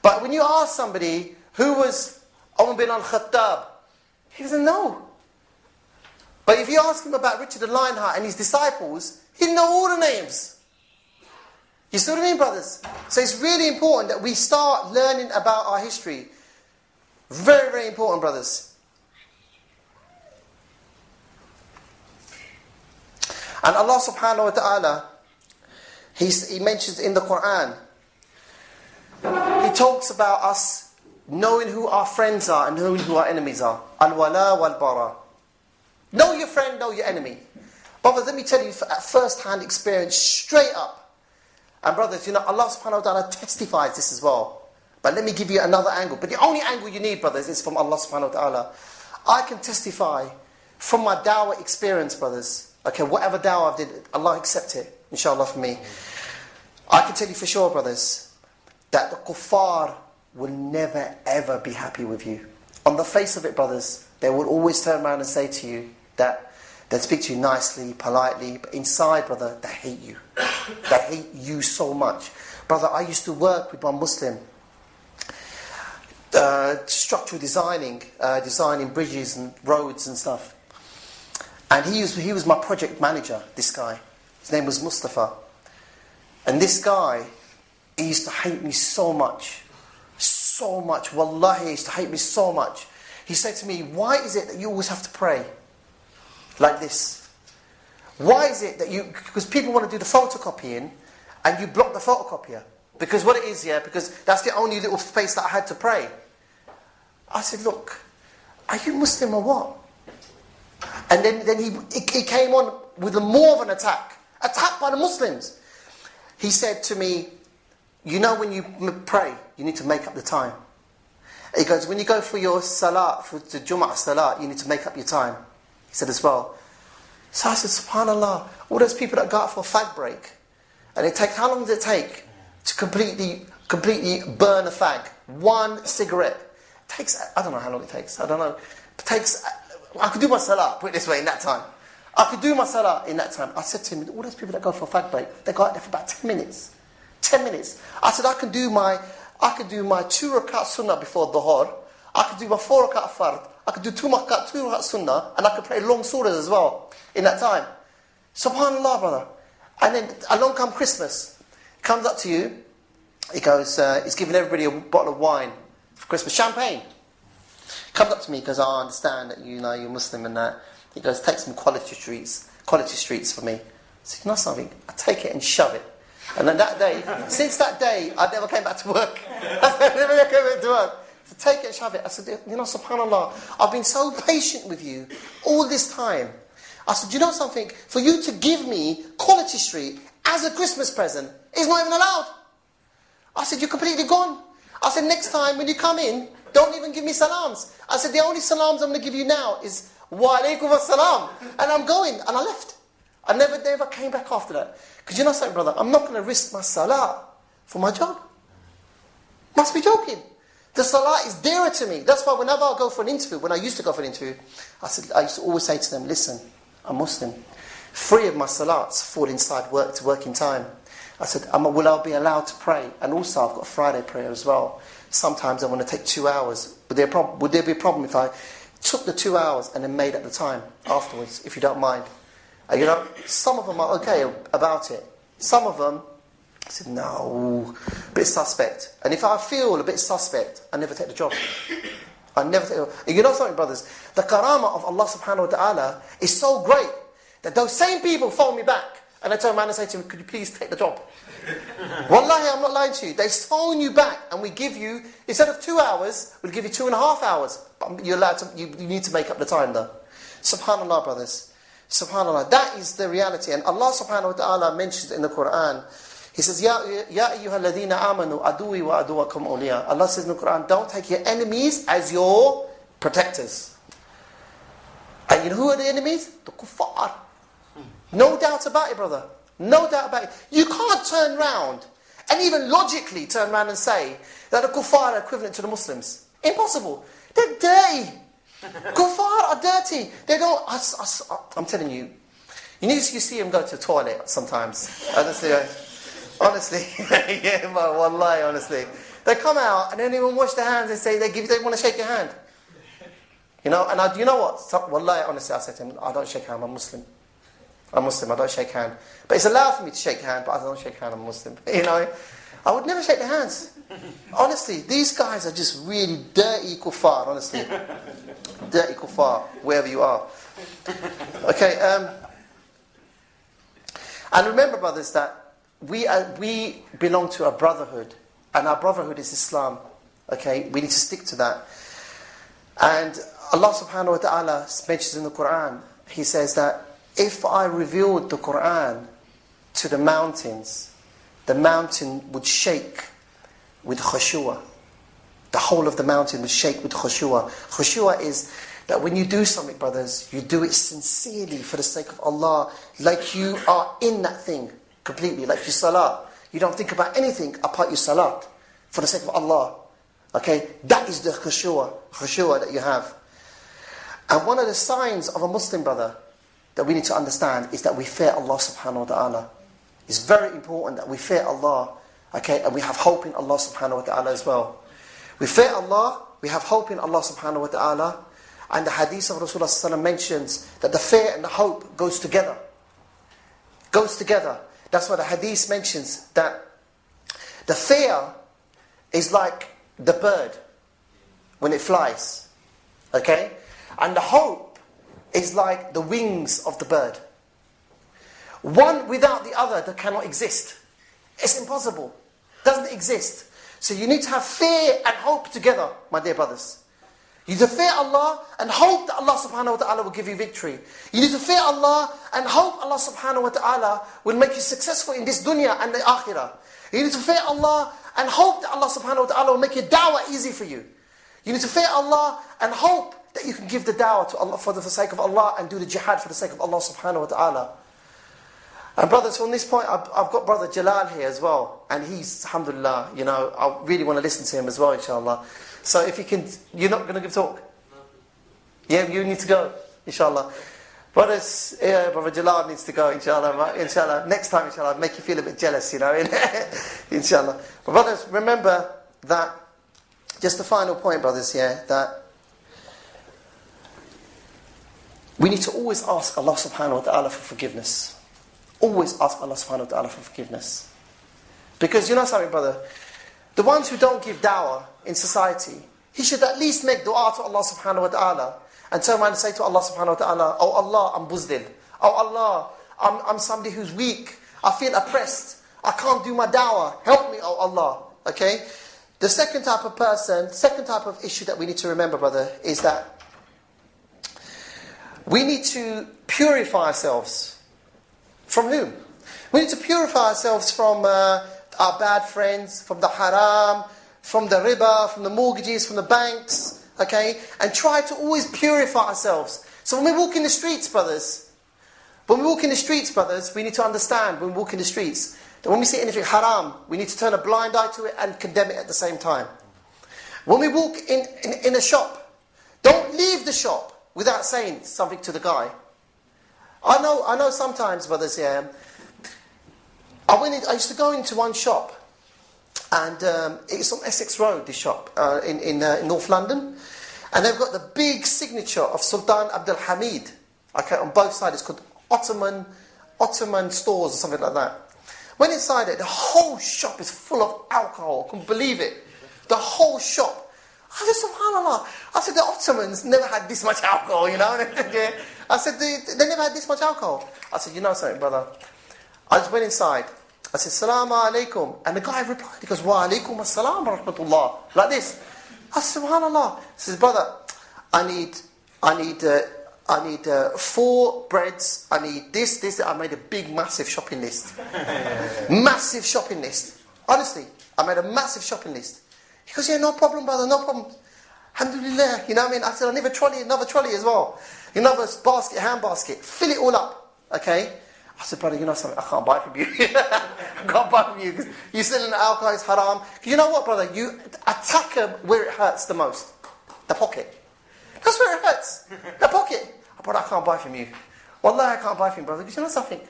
But when you ask somebody who was Umar bin al-Khattab, he doesn't know. But if you ask him about Richard the Lionheart and his disciples, he'd know all the names. You see what I mean, brothers? So it's really important that we start learning about our history. Very, very important, brothers. And Allah subhanahu wa ta'ala, he, he mentions in the Quran, He talks about us knowing who our friends are and knowing who our enemies are. Al-wala wal-bara. Know your friend, know your enemy. Brothers, let me tell you at first hand experience, straight up. And brothers, you know, Allah subhanahu wa ta'ala testifies this as well. But let me give you another angle. But the only angle you need, brothers, is from Allah subhanahu wa ta'ala. I can testify from my dawah experience, brothers. Okay, whatever dawah I did, Allah accept it, inshallah, for me. I can tell you for sure, brothers, that the kuffar will never ever be happy with you. On the face of it, brothers, they will always turn around and say to you that they speak to you nicely, politely, but inside, brother, they hate you. they hate you so much. Brother, I used to work with one Muslim uh, structural designing, uh, designing bridges and roads and stuff. And he was, he was my project manager, this guy. His name was Mustafa. And this guy, he used to hate me so much. So much. Wallahi, he used to hate me so much. He said to me, Why is it that you always have to pray like this? Why is it that you, because people want to do the photocopying and you block the photocopier? Because what it is, yeah, because that's the only little space that I had to pray. I said, look, are you Muslim or what? And then, then he, he came on with a more of an attack. attacked by the Muslims. He said to me, you know when you pray, you need to make up the time. He goes, when you go for your salat, for the Jum'ah salat, you need to make up your time. He said as well. So I said, subhanAllah, all those people that go out for a fag break, and it takes, how long does it take to completely, completely burn a fag? One cigarette takes, I don't know how long it takes. I don't know. It takes, I could do my salah, put it this way, in that time. I could do my salah in that time. I said to him, all those people that go for a fag break, they go out there for about 10 minutes. 10 minutes. I said, I can do my, I can do my two rakat sunnah before dhuhr. I can do my four rakat fard. I could do two makat, two rakat sunnah, and I could pray long surahs as well in that time. Subhanallah, brother. And then along come Christmas. Comes up to you, he goes, uh, he's giving everybody a bottle of wine for Christmas, champagne. Comes up to me, goes, oh, I understand that you know you're Muslim and that. He goes, take some quality streets, quality streets for me. I said, you know something? I take it and shove it. And then that day, since that day, I never came back to work. I never came back to work. So take it and shove it. I said, you know, subhanAllah, I've been so patient with you all this time. I said, you know something? For you to give me Quality Street as a Christmas present is not even allowed. I said, you're completely gone. I said, next time when you come in, don't even give me salams. I said, the only salams I'm going to give you now is wa alaikum assalam. And I'm going. And I left. I never, never came back after that. Because you know something, brother? I'm not going to risk my salah for my job. Must be joking. The salah is dearer to me. That's why whenever I go for an interview, when I used to go for an interview, I, said, I used to always say to them, listen, I'm Muslim. Three of my salats fall inside work to working time. I said, will I be allowed to pray? And also I've got Friday prayer as well. Sometimes I want to take two hours. Would there, would there be a problem if I took the two hours and then made up the time afterwards, if you don't mind? And you know, some of them are okay about it. Some of them, I said, no, a bit suspect. And if I feel a bit suspect, I never take the job. I never take You know something, brothers? The karama of Allah subhanahu wa ta'ala is so great that those same people phone me back and I turn around and say to him, could you please take the job? Wallahi, I'm not lying to you. They phone you back and we give you, instead of two hours, we'll give you two and a half hours. But you're allowed to, you, you need to make up the time though. Subhanallah, brothers. Subhanallah. That is the reality. And Allah subhanahu wa ta'ala mentions in the Quran, He says, Ya, ya ayyuha alladhina amanu aduwi wa aduwakum awliya. Allah says in the Quran, don't take your enemies as your protectors. And you know who are the enemies? The kuffar. No doubt about it, brother. No doubt about it. You can't turn round and even logically turn around and say that the kuffar are equivalent to the Muslims. Impossible. They're dirty. kuffar are dirty. They don't. I, am telling you. You need to you see them go to the toilet sometimes. Honestly, honestly, yeah, but wallahi, honestly, they come out and they even wash their hands and say they give they want to shake your hand. You know, and I, you know what? So, wallahi, honestly, I said to him, I don't shake hand. I'm Muslim. I'm Muslim, I don't shake hand. But it's allowed for me to shake hand, but I don't shake hand, I'm Muslim. You know, I would never shake their hands. Honestly, these guys are just really dirty kuffar, honestly. dirty kuffar, wherever you are. Okay, um, and remember, brothers, that we, are, we belong to a brotherhood, and our brotherhood is Islam. Okay, we need to stick to that. And Allah subhanahu wa ta'ala mentions in the Quran, He says that if I revealed the Quran to the mountains, the mountain would shake with khushu'ah. The whole of the mountain would shake with khushu'ah. Khushu'ah is that when you do something, brothers, you do it sincerely for the sake of Allah, like you are in that thing completely, like your salah. You don't think about anything apart your salah for the sake of Allah. Okay? That is the khushu'ah, khushu'ah that you have. And one of the signs of a Muslim brother that we need to understand is that we fear Allah subhanahu wa ta'ala. It's very important that we fear Allah, okay, and we have hope in Allah subhanahu wa ta'ala as well. We fear Allah, we have hope in Allah subhanahu wa ta'ala, and the hadith of Rasulullah mentions that the fear and the hope goes together. Goes together. That's why the hadith mentions that the fear is like the bird when it flies. Okay? And the hope is like the wings of the bird. One without the other that cannot exist. It's impossible. Doesn't exist. So you need to have fear and hope together, my dear brothers. You need to fear Allah and hope that Allah subhanahu wa ta'ala will give you victory. You need to fear Allah and hope Allah subhanahu wa ta'ala will make you successful in this dunya and the akhirah. You need to fear Allah and hope that Allah subhanahu wa ta'ala will make your da'wah easy for you. You need to fear Allah and hope that you can give the da'wah to Allah for the sake of Allah and do the jihad for the sake of Allah subhanahu wa ta'ala. And brothers, from this point, I've, I've, got brother Jalal here as well. And he's, alhamdulillah, you know, I really want to listen to him as well, inshallah. So if you can, you're not going to give talk? Yeah, you need to go, inshallah. Brothers, yeah, brother Jalal needs to go, inshallah. Inshallah, next time, inshallah, make you feel a bit jealous, you know, inshallah. But brothers, remember that, just the final point, brothers, here, that we need to always ask Allah subhanahu wa ta'ala for forgiveness. Always ask Allah subhanahu wa ta'ala for forgiveness. Because you know something, brother? The ones who don't give dawah in society, he should at least make dua to Allah subhanahu wa ta'ala and turn around and say to Allah subhanahu wa ta'ala, Oh Allah, I'm buzdil. Oh Allah, I'm, I'm somebody who's weak. I feel oppressed. I can't do my dawah. Help me, oh Allah. Okay? The second type of person, second type of issue that we need to remember, brother, is that we need to purify ourselves. From whom? We need to purify ourselves from uh, our bad friends, from the haram, from the riba, from the mortgages, from the banks, okay? And try to always purify ourselves. So when we walk in the streets, brothers, when we walk in the streets, brothers, we need to understand when we walk in the streets that when we see anything haram, we need to turn a blind eye to it and condemn it at the same time. When we walk in, in, in a shop, don't leave the shop without saying something to the guy. I know, I know sometimes, brothers, yeah. I, went in, I used to go into one shop, and um, it's on Essex Road, this shop, uh, in, in, uh, in, North London. And they've got the big signature of Sultan Abdul Hamid, okay, on both sides. It's called Ottoman, Ottoman stores or something like that. Went inside it, the whole shop is full of alcohol. I couldn't believe it. The whole shop. I said, subhanAllah. I said, the Ottomans never had this much alcohol, you know. I said, they, they never had this much alcohol. I said, you know something, brother? I just went inside. I said, Salaam alaikum. And the guy replied, he goes, Wa alaikum assalam wa rahmatullah. Like this. I said, subhanAllah. He says, brother, I need, I need, uh, I need uh, four breads. I need this, this. I made a big, massive shopping list. massive shopping list. Honestly, I made a massive shopping list. He goes, yeah, no problem, brother, no problem. Alhamdulillah. You know what I mean? I said, I need a trolley, another trolley as well. Another basket, hand basket. Fill it all up. Okay? I said, brother, you know something? I can't buy from you. I can't buy from you you're selling alcohol, it's haram. You know what, brother? You attack them where it hurts the most. The pocket. That's where it hurts. The pocket. Oh, brother, I can't buy from you. Wallah, I can't buy from you, brother. Because you know something?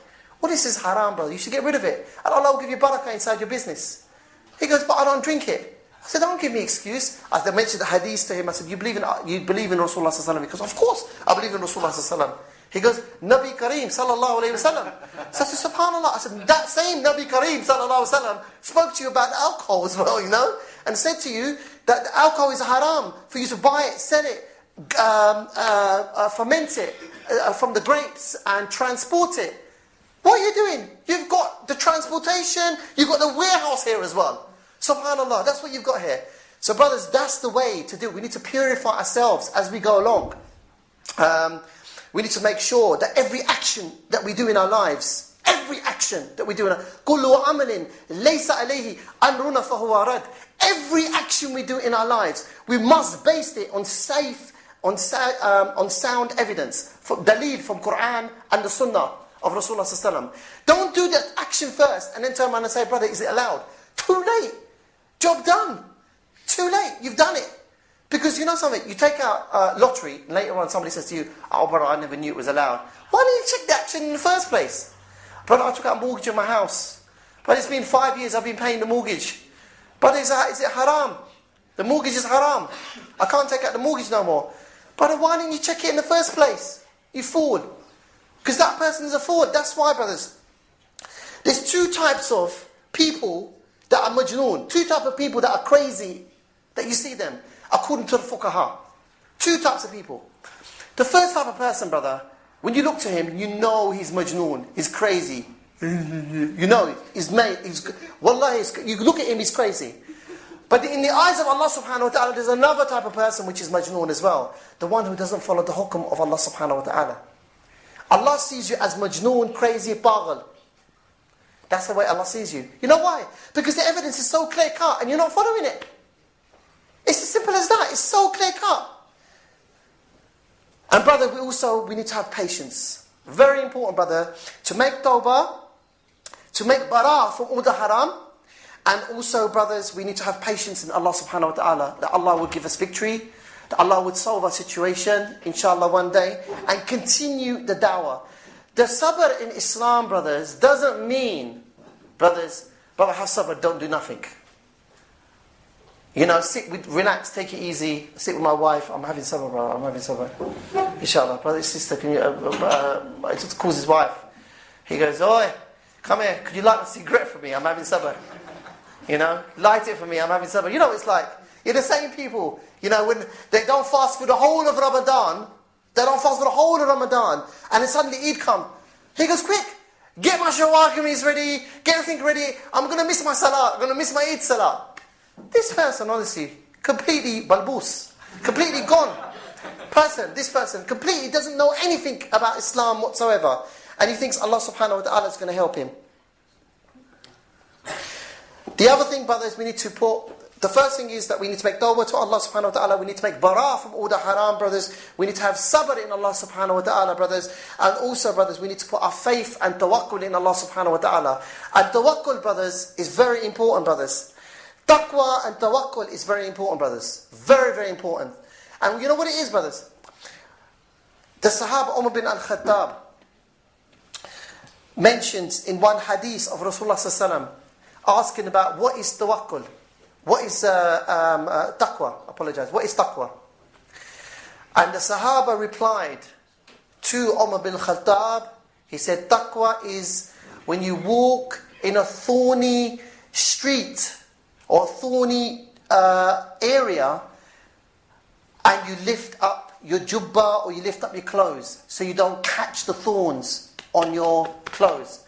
What is this is haram, brother? You should get rid of it. And Allah will give you barakah inside your business. He goes, but I don't drink it. Said, don't give me excuse. I mentioned the hadith to him. I said, you believe in, you believe in Rasulullah sallallahu Because of course, I believe in Rasulullah sallallahu He goes, Nabi Kareem sallallahu alayhi wasallam. So I said, subhanAllah. I said, that same Nabi Kareem sallallahu alayhi wasallam spoke to you about alcohol as well, you know? And said to you that alcohol is haram for you to buy it, sell it, um, uh, uh, ferment it uh, from the grapes and transport it. What are you doing? You've got the transportation, you've got the warehouse here as well. Subhanallah, that's what you've got here. So, brothers, that's the way to do it. We need to purify ourselves as we go along. Um, we need to make sure that every action that we do in our lives, every action that we do in our كُلُّ عَمَلٍ لَيْسَ عَلَيْهِ أَمْرُنَا فَهُوَ رَدٍ Every action we do in our lives, we must base it on safe, on, um, on sound evidence, from dalil from Quran and the Sunnah of Rasulullah Don't do that action first and then turn around and say, brother, is it allowed? Too late. Job done. Too late. You've done it. Because you know something, you take out a lottery, and later on somebody says to you, oh, brother, I never knew it was allowed. Why didn't you check that in the first place? Brother, I took out a mortgage on my house. But it's been five years I've been paying the mortgage. But is, is it haram? The mortgage is haram. I can't take out the mortgage no more. Brother, why didn't you check it in the first place? You fool. Because that person is a fool. That's why, brothers. There's two types of people that are majnoon. Two types of people that are crazy, that you see them, according to the fuqaha. Two types of people. The first type of person, brother, when you look to him, you know he's majnoon, he's crazy. You know he's made, he's, wallah, he's, you look at him, he's crazy. But in the eyes of Allah subhanahu wa ta'ala, there's another type of person which is majnoon as well. The one who doesn't follow the hukum of Allah subhanahu wa ta'ala. Allah sees you as majnoon, crazy, pagal. That's the way Allah sees you. You know why? Because the evidence is so clear cut and you're not following it. It's as simple as that. It's so clear cut. And brother, we also we need to have patience. Very important, brother, to make tawbah, to make bara from all the haram, and also, brothers, we need to have patience in Allah subhanahu wa ta'ala, that Allah will give us victory, that Allah would solve our situation, inshallah, one day, and continue the dawah. The sabr in Islam, brothers, doesn't mean, brothers, brother have sabr, don't do nothing. You know, sit with, relax, take it easy. Sit with my wife. I'm having supper, brother. I'm having supper. Inshallah, brother, sister, can you? Uh, uh, it just calls his wife. He goes, "Oi, come here. Could you light a cigarette for me? I'm having supper. You know, light it for me. I'm having supper. You know it's like. You're the same people. You know, when they don't fast for the whole of Ramadan, they don't fast for the whole of Ramadan, and then suddenly Eid come. He goes, quick, get my shawarma's ready, get everything ready. I'm going to miss my salah. I'm going to miss my Eid salah. This person, honestly, completely balbus, completely gone. Person, this person, completely doesn't know anything about Islam whatsoever. And he thinks Allah subhanahu wa ta'ala is going to help him. The other thing, brothers, we need to put the first thing is that we need to make tawbah to Allah subhanahu wa ta'ala. We need to make bara from all the haram, brothers. We need to have sabr in Allah subhanahu wa ta'ala, brothers. And also, brothers, we need to put our faith and tawakkul in Allah subhanahu wa ta'ala. And tawakkul, brothers, is very important, brothers. Taqwa and tawakkul is very important, brothers. Very, very important. And you know what it is, brothers? The Sahaba Umar bin al-Khattab mentions in one hadith of Rasulullah asking about what is tawakkul? What is uh, um, uh, taqwa? Apologize. What is taqwa? And the Sahaba replied to Umar bin Khattab, he said, Taqwa is when you walk in a thorny street or thorny uh, area and you lift up your jubba or you lift up your clothes so you don't catch the thorns on your clothes.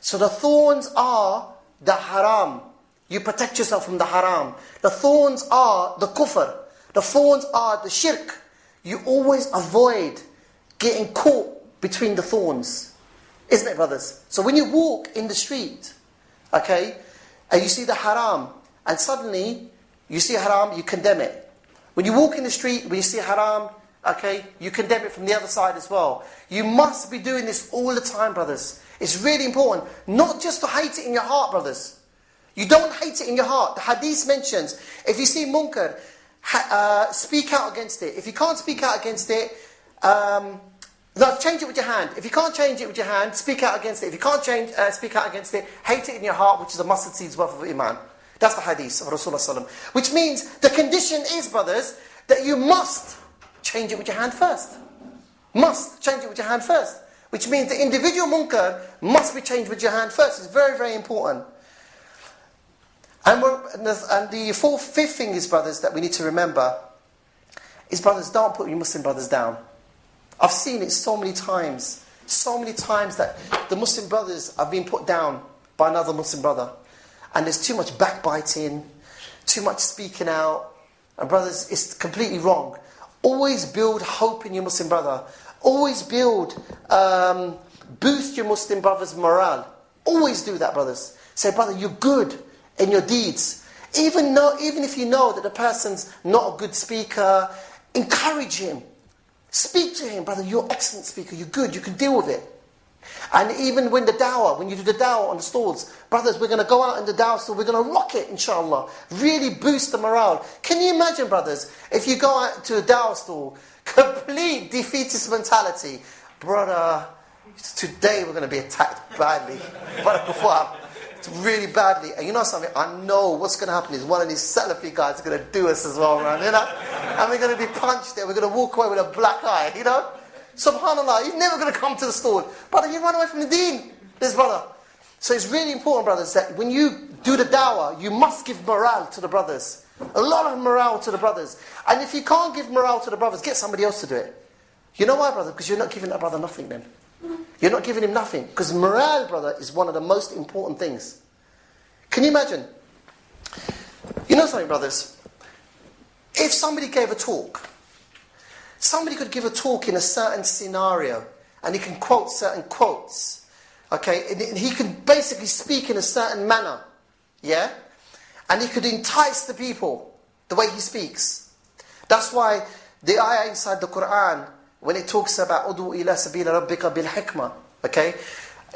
So the thorns are the haram. You protect yourself from the haram. The thorns are the kufr. The thorns are the shirk. You always avoid getting caught between the thorns. Isn't it, brothers? So when you walk in the street, okay, and you see the haram, and suddenly you see haram, you condemn it. When you walk in the street, when you see haram, okay, you condemn it from the other side as well. You must be doing this all the time, brothers. It's really important. Not just to hate it in your heart, brothers. You don't hate it in your heart. The hadith mentions, if you see munkar, uh, speak out against it. If you can't speak out against it, um, no, change it with your hand. If you can't change it with your hand, speak out against it. If you can't change, uh, speak out against it, hate it in your heart, which is a mustard seed's worth of iman. That's the hadith of Rasulullah Which means the condition is, brothers, that you must change it with your hand first. Must change it with your hand first. Which means the individual munkar must be changed with your hand first. It's very, very important. And, and, the, fourth, fifth thing is, brothers, that we need to remember is, brothers, don't put your Muslim brothers down. I've seen it so many times, so many times that the Muslim brothers are being put down by another Muslim brother. And there's too much backbiting, too much speaking out. And brothers, it's completely wrong. Always build hope in your Muslim brother. Always build, um, boost your Muslim brother's morale. Always do that, brothers. Say, brother, you're good in your deeds. Even, know, even if you know that the person's not a good speaker, encourage him. Speak to him, brother, you're an excellent speaker, you're good, you can deal with it. And even when the dawah, when you do the dawah on the stalls, brothers, we're going to go out in the dawah stall, we're going to rock it, inshallah. Really boost the morale. Can you imagine, brothers, if you go out to a dawah stall, complete defeatist mentality, brother, today we're going to be attacked badly. Brother really badly. And you know something? I know what's going to happen is one of these Salafi guys is going to do us as well, man. You know? And we're going to be punched there. We're going to walk away with a black eye, you know? Subhanallah, you're never going to come to the store. Brother, you run away from the deen. This brother. So it's really important, brothers, that when you do the dawah, you must give morale to the brothers. A lot of morale to the brothers. And if you can't give morale to the brothers, get somebody else to do it. You know why, brother? Because you're not giving that brother nothing then. You're not giving him nothing. Because morale, brother, is one of the most important things. Can you imagine? You know something, brothers? If somebody gave a talk, somebody could give a talk in a certain scenario, and he can quote certain quotes, okay? And he can basically speak in a certain manner, yeah? And he could entice the people the way he speaks. That's why the ayah inside the Quran when it talks about udu ila sabila rabbika bil hikmah, okay?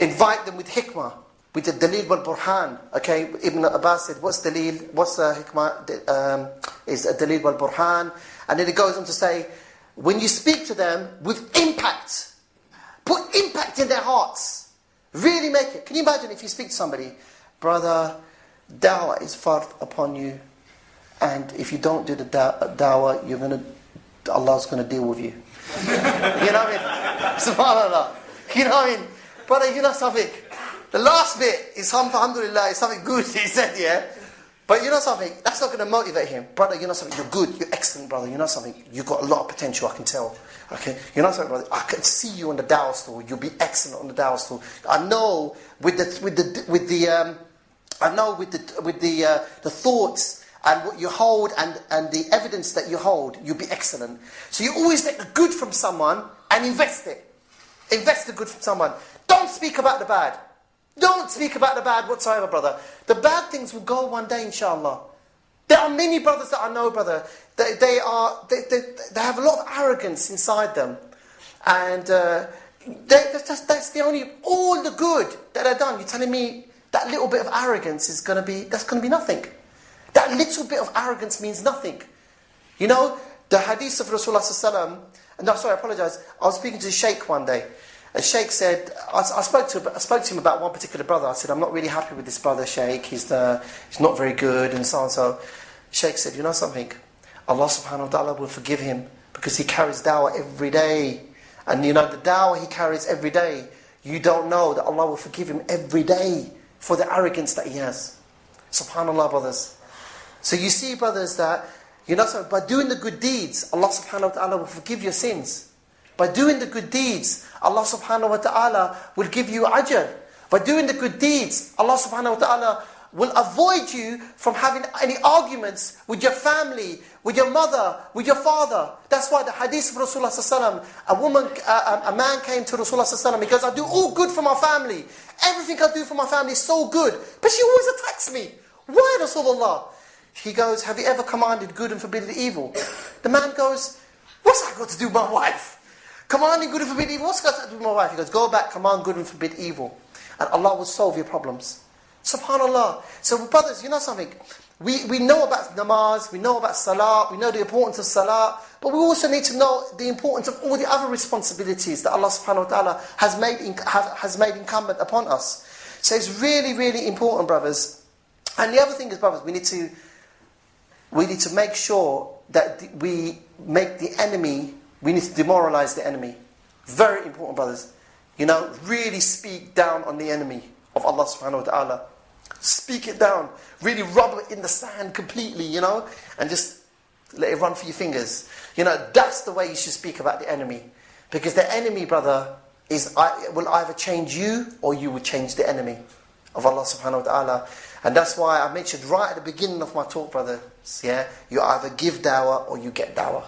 Invite them with hikmah, with the dalil wal burhan, okay? Ibn Abbas said, what's dalil? What's the hikmah? Um, is a dalil wal burhan. And then it goes on to say, when you speak to them with impact, put impact in their hearts. Really make it. Can you imagine if you speak to somebody, brother, dawah is fard upon you. and if you don't do the da- dawah, you're gonna, Allah's gonna deal with you. you know what I mean? Subhanallah. You know what I mean? Brother, you know something? The last bit is alhamdulillah, is something good he said, yeah? But you know something? That's not going to motivate him. Brother, you know something? You're good. You're excellent, brother. You know something? You've got a lot of potential, I can tell. Okay? You know something, brother? I can see you on the dawah stool. You'll be excellent on the dawah stool. I know with the, with the, with the, um, I know with the, with the, uh, the thoughts and what you hold and, and the evidence that you hold, you'll be excellent. So you always take the good from someone and invest it. Invest the good from someone. Don't speak about the bad. Don't speak about the bad whatsoever, brother. The bad things will go one day, inshallah. There are many brothers that I know, brother. They, they are they, they, they have a lot of arrogance inside them, and uh, that's, that's the only all the good that are done. You're telling me that little bit of arrogance is going to be that's going to be nothing. That little bit of arrogance means nothing. You know the hadith of Rasulullah No, sorry, I apologize. I was speaking to a sheikh one day. And Sheikh said, I, I, spoke to, I spoke to him about one particular brother. I said, I'm not really happy with this brother, Sheikh. He's, the, he's not very good, and so on. So Sheikh said, You know something? Allah subhanahu wa ta'ala will forgive him because he carries dawah every day. And you know, the dawah he carries every day, you don't know that Allah will forgive him every day for the arrogance that he has. Subhanallah, brothers. So you see, brothers, that, you know, so by doing the good deeds, Allah subhanahu wa ta'ala will forgive your sins. By doing the good deeds, Allah subhanahu wa ta'ala will give you ajr. By doing the good deeds, Allah subhanahu wa ta'ala will avoid you from having any arguments with your family, with your mother, with your father. That's why the hadith of Rasulullah a woman, a, man came to Rasulullah he goes, I do all good for my family. Everything I do for my family is so good. But she always attacks me. Why Rasulullah? He goes, have you ever commanded good and forbidden evil? The man goes, what's that got to do with my wife? Commanding good and forbidding evil. What's got to do with my wife? He goes, go back, command good and forbid evil. And Allah will solve your problems. Subhanallah. So brothers, you know something? We, we know about namaz, we know about salah, we know the importance of salah, but we also need to know the importance of all the other responsibilities that Allah subhanahu wa ta'ala has made, in, has made incumbent upon us. So it's really, really important, brothers. And the other thing is, brothers, we need to, we need to make sure that we make the enemy we need to demoralize the enemy. Very important, brothers. You know, really speak down on the enemy of Allah subhanahu wa ta'ala. Speak it down. Really rub it in the sand completely, you know, and just let it run through your fingers. You know, that's the way you should speak about the enemy. Because the enemy, brother, is will either change you or you will change the enemy of Allah subhanahu wa ta'ala. And that's why I mentioned right at the beginning of my talk, brothers, yeah, you either give dawah or you get dawah.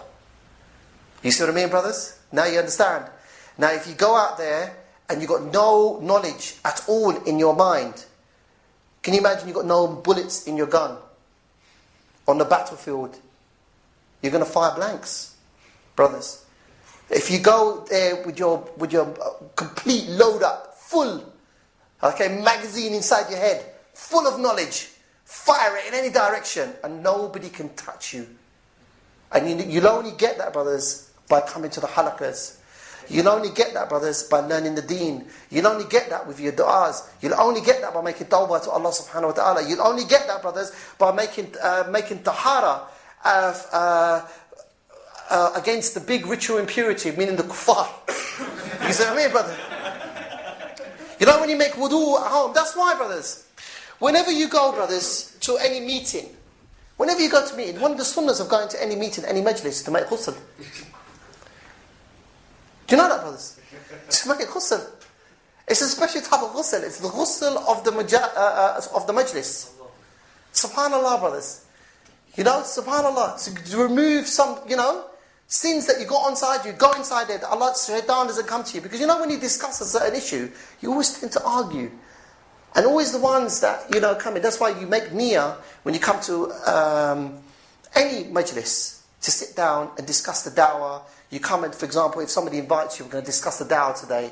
You see what I mean, brothers? Now you understand. Now, if you go out there and you've got no knowledge at all in your mind, can you imagine you've got no bullets in your gun on the battlefield? You're going to fire blanks, brothers. If you go there with your, with your uh, complete load up, full, okay, magazine inside your head, full of knowledge, fire it in any direction, and nobody can touch you. And you, you'll only get that, brothers, by coming to the halakas. You'll only get that, brothers, by learning the deen. You'll only get that with your du'as. You'll only get that by making tawbah to Allah subhanahu wa ta'ala. You'll only get that, brothers, by making, uh, making tahara of, uh, uh, against the big ritual impurity, meaning the kuffar. you see what I mean, brother? You know when you make wudu at home, that's why, brothers. Whenever you go, brothers, to any meeting, whenever you go to meeting, one of the sunnahs of going to any meeting, any majlis, is to make ghusl. Do you know that, brothers? To make ghusl. It's a special type of ghusl. It's the ghusl of the, uh, uh, of the majlis. Subhanallah, brothers. You know, subhanallah, to, remove some, you know, sins that you got inside you, go inside there, Allah, shaitan doesn't come to you. Because you know, when you discuss a certain issue, you always tend to argue. And always the ones that, you know, come in. That's why you make niyyah when you come to um, any majlis to sit down and discuss the da'wah, you come and, for example, if somebody invites you, we're going to discuss the da'wah today,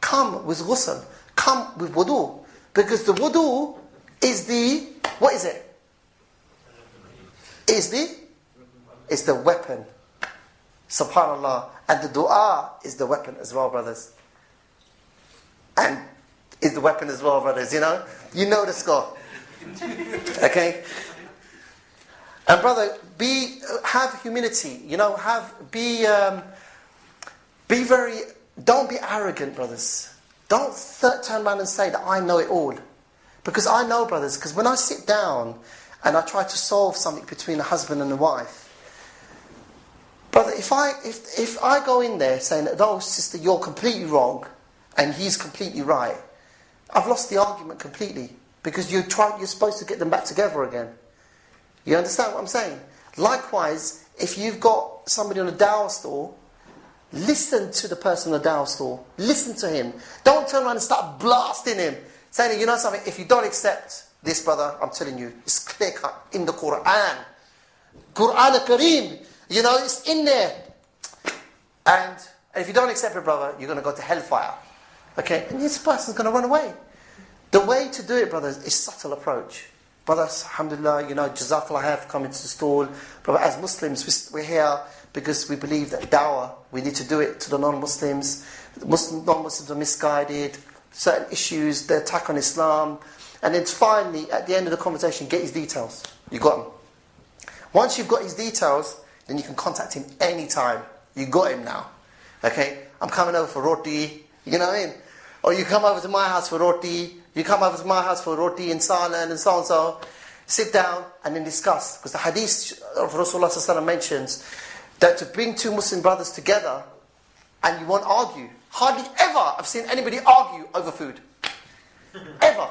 come with ghusl, come with wudu. Because the wudu is the, what is it? Is the, is the weapon. Subhanallah. And the dua is the weapon as well, brothers. And is the weapon as well, brothers, you know? You know the score. Okay? And brother, be have humility. You know, have be um, be very. Don't be arrogant, brothers. Don't th- turn around and say that I know it all, because I know, brothers. Because when I sit down and I try to solve something between a husband and a wife, brother, if I if if I go in there saying that, oh sister, you're completely wrong, and he's completely right, I've lost the argument completely because you try. You're supposed to get them back together again. You understand what I'm saying? Likewise, if you've got somebody on a dawah store, listen to the person on the dawah store. Listen to him. Don't turn around and start blasting him. Saying, you know something, if you don't accept this, brother, I'm telling you, it's clear cut in the Quran. Quran al-Kareem, you know, it's in there. And if you don't accept it, brother, you're going to go to hellfire. Okay? And this person's going to run away. The way to do it, brothers, is subtle approach. Brothers, alhamdulillah, you know, jazakallah have come into the stall. Brother, as Muslims, we're here because we believe that dawah, we need to do it to the non-Muslims. Muslim, non-Muslims are misguided. Certain issues, the attack on Islam. And then finally, at the end of the conversation, get his details. You got him. Once you've got his details, then you can contact him anytime. You got him now. Okay? I'm coming over for roti. You know what I mean? Or you come over to my house for roti. You come over to my house for roti and salan and so and so. Sit down and then discuss. Because the hadith of Rasulullah mentions that to bring two Muslim brothers together and you won't argue. Hardly ever I've seen anybody argue over food. Ever.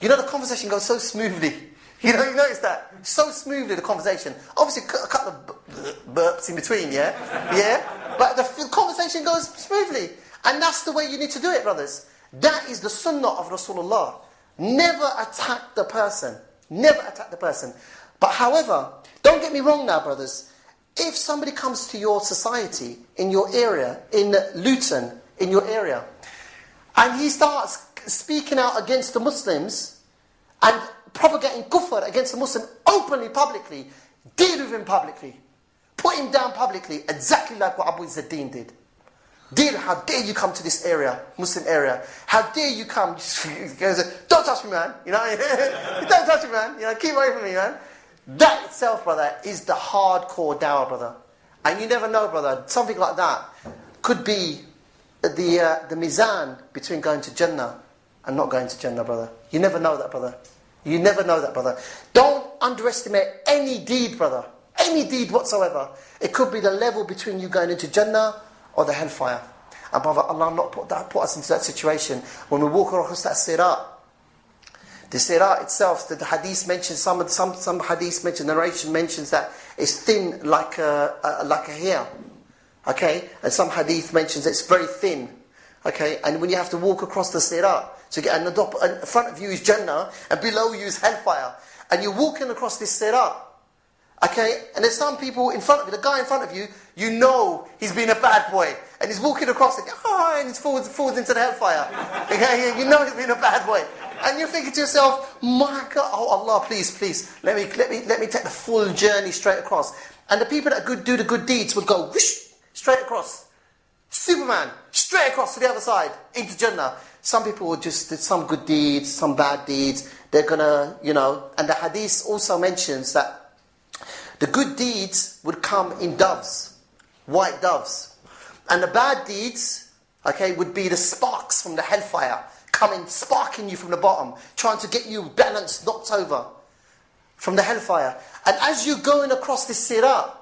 You know, the conversation goes so smoothly. You know, you notice that? So smoothly, the conversation. Obviously, a couple of burps in between, yeah? Yeah? But the conversation goes smoothly. And that's the way you need to do it, brothers. That is the sunnah of Rasulullah. Never attack the person. Never attack the person. But however, don't get me wrong now, brothers. If somebody comes to your society, in your area, in Luton, in your area, and he starts speaking out against the Muslims and propagating kufr against the Muslim openly, publicly, deal with him publicly. Put him down publicly, exactly like what Abu Izzadeen did. Dear, how dare you come to this area, Muslim area? How dare you come? Don't touch me, man. You know, don't touch me, man. You know, keep away from me, man. That itself, brother, is the hardcore dawah, brother. And you never know, brother. Something like that could be the uh, the mizan between going to Jannah and not going to Jannah, brother. You never know that, brother. You never know that, brother. Don't underestimate any deed, brother. Any deed whatsoever. It could be the level between you going into Jannah or the hellfire. And brother, Allah not put, that, put us into that situation. When we walk across that sirat, the sirat itself, the, the hadith mentions, some, some, some hadith mention, narration mentions that it's thin like a, a, like a hair. Okay? And some hadith mentions it's very thin. Okay? And when you have to walk across the sirat, so get, and the in front of you is Jannah, and below you is hellfire. And you're walking across this sirat. Okay? And there's some people in front of you, the guy in front of you, you know he's been a bad boy. And he's walking across it, oh, and he falls, falls into the hellfire. Okay? You know he's been a bad boy. And you're thinking to yourself, my God, oh Allah, please, please, let me, let me, let me take the full journey straight across. And the people that good, do the good deeds would go, whoosh, straight across. Superman, straight across to the other side, into Jannah. Some people just, some good deeds, some bad deeds. They're gonna, you know, and the hadith also mentions that the good deeds would come in doves, white doves. And the bad deeds, okay, would be the sparks from the hellfire coming, sparking you from the bottom, trying to get you balanced, knocked over from the hellfire. And as you're going across this sirat,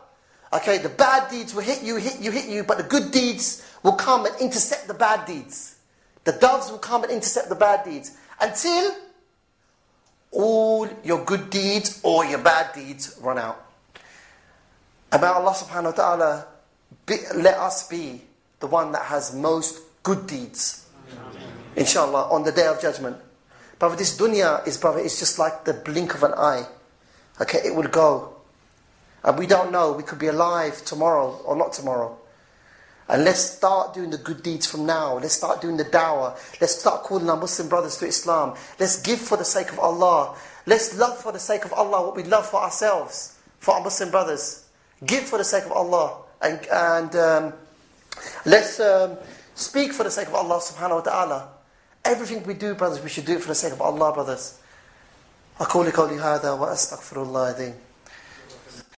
okay, the bad deeds will hit you, hit you, hit you, but the good deeds will come and intercept the bad deeds. The doves will come and intercept the bad deeds. Until all your good deeds or your bad deeds run out. About Allah subhanahu wa ta'ala, be, let us be the one that has most good deeds. Inshallah, on the day of judgment. Brother, this dunya is, brother, it's just like the blink of an eye. Okay, it will go. And we don't know, we could be alive tomorrow or not tomorrow. And let's start doing the good deeds from now. Let's start doing the dawah. Let's start calling our Muslim brothers to Islam. Let's give for the sake of Allah. Let's love for the sake of Allah what we love for ourselves, for our Muslim brothers. Give for the sake of Allah. And, and um, let's um, speak for the sake of Allah subhanahu wa ta'ala. Everything we do, brothers, we should do it for the sake of Allah, brothers. أقول قولي هذا وأستغفر الله العظيم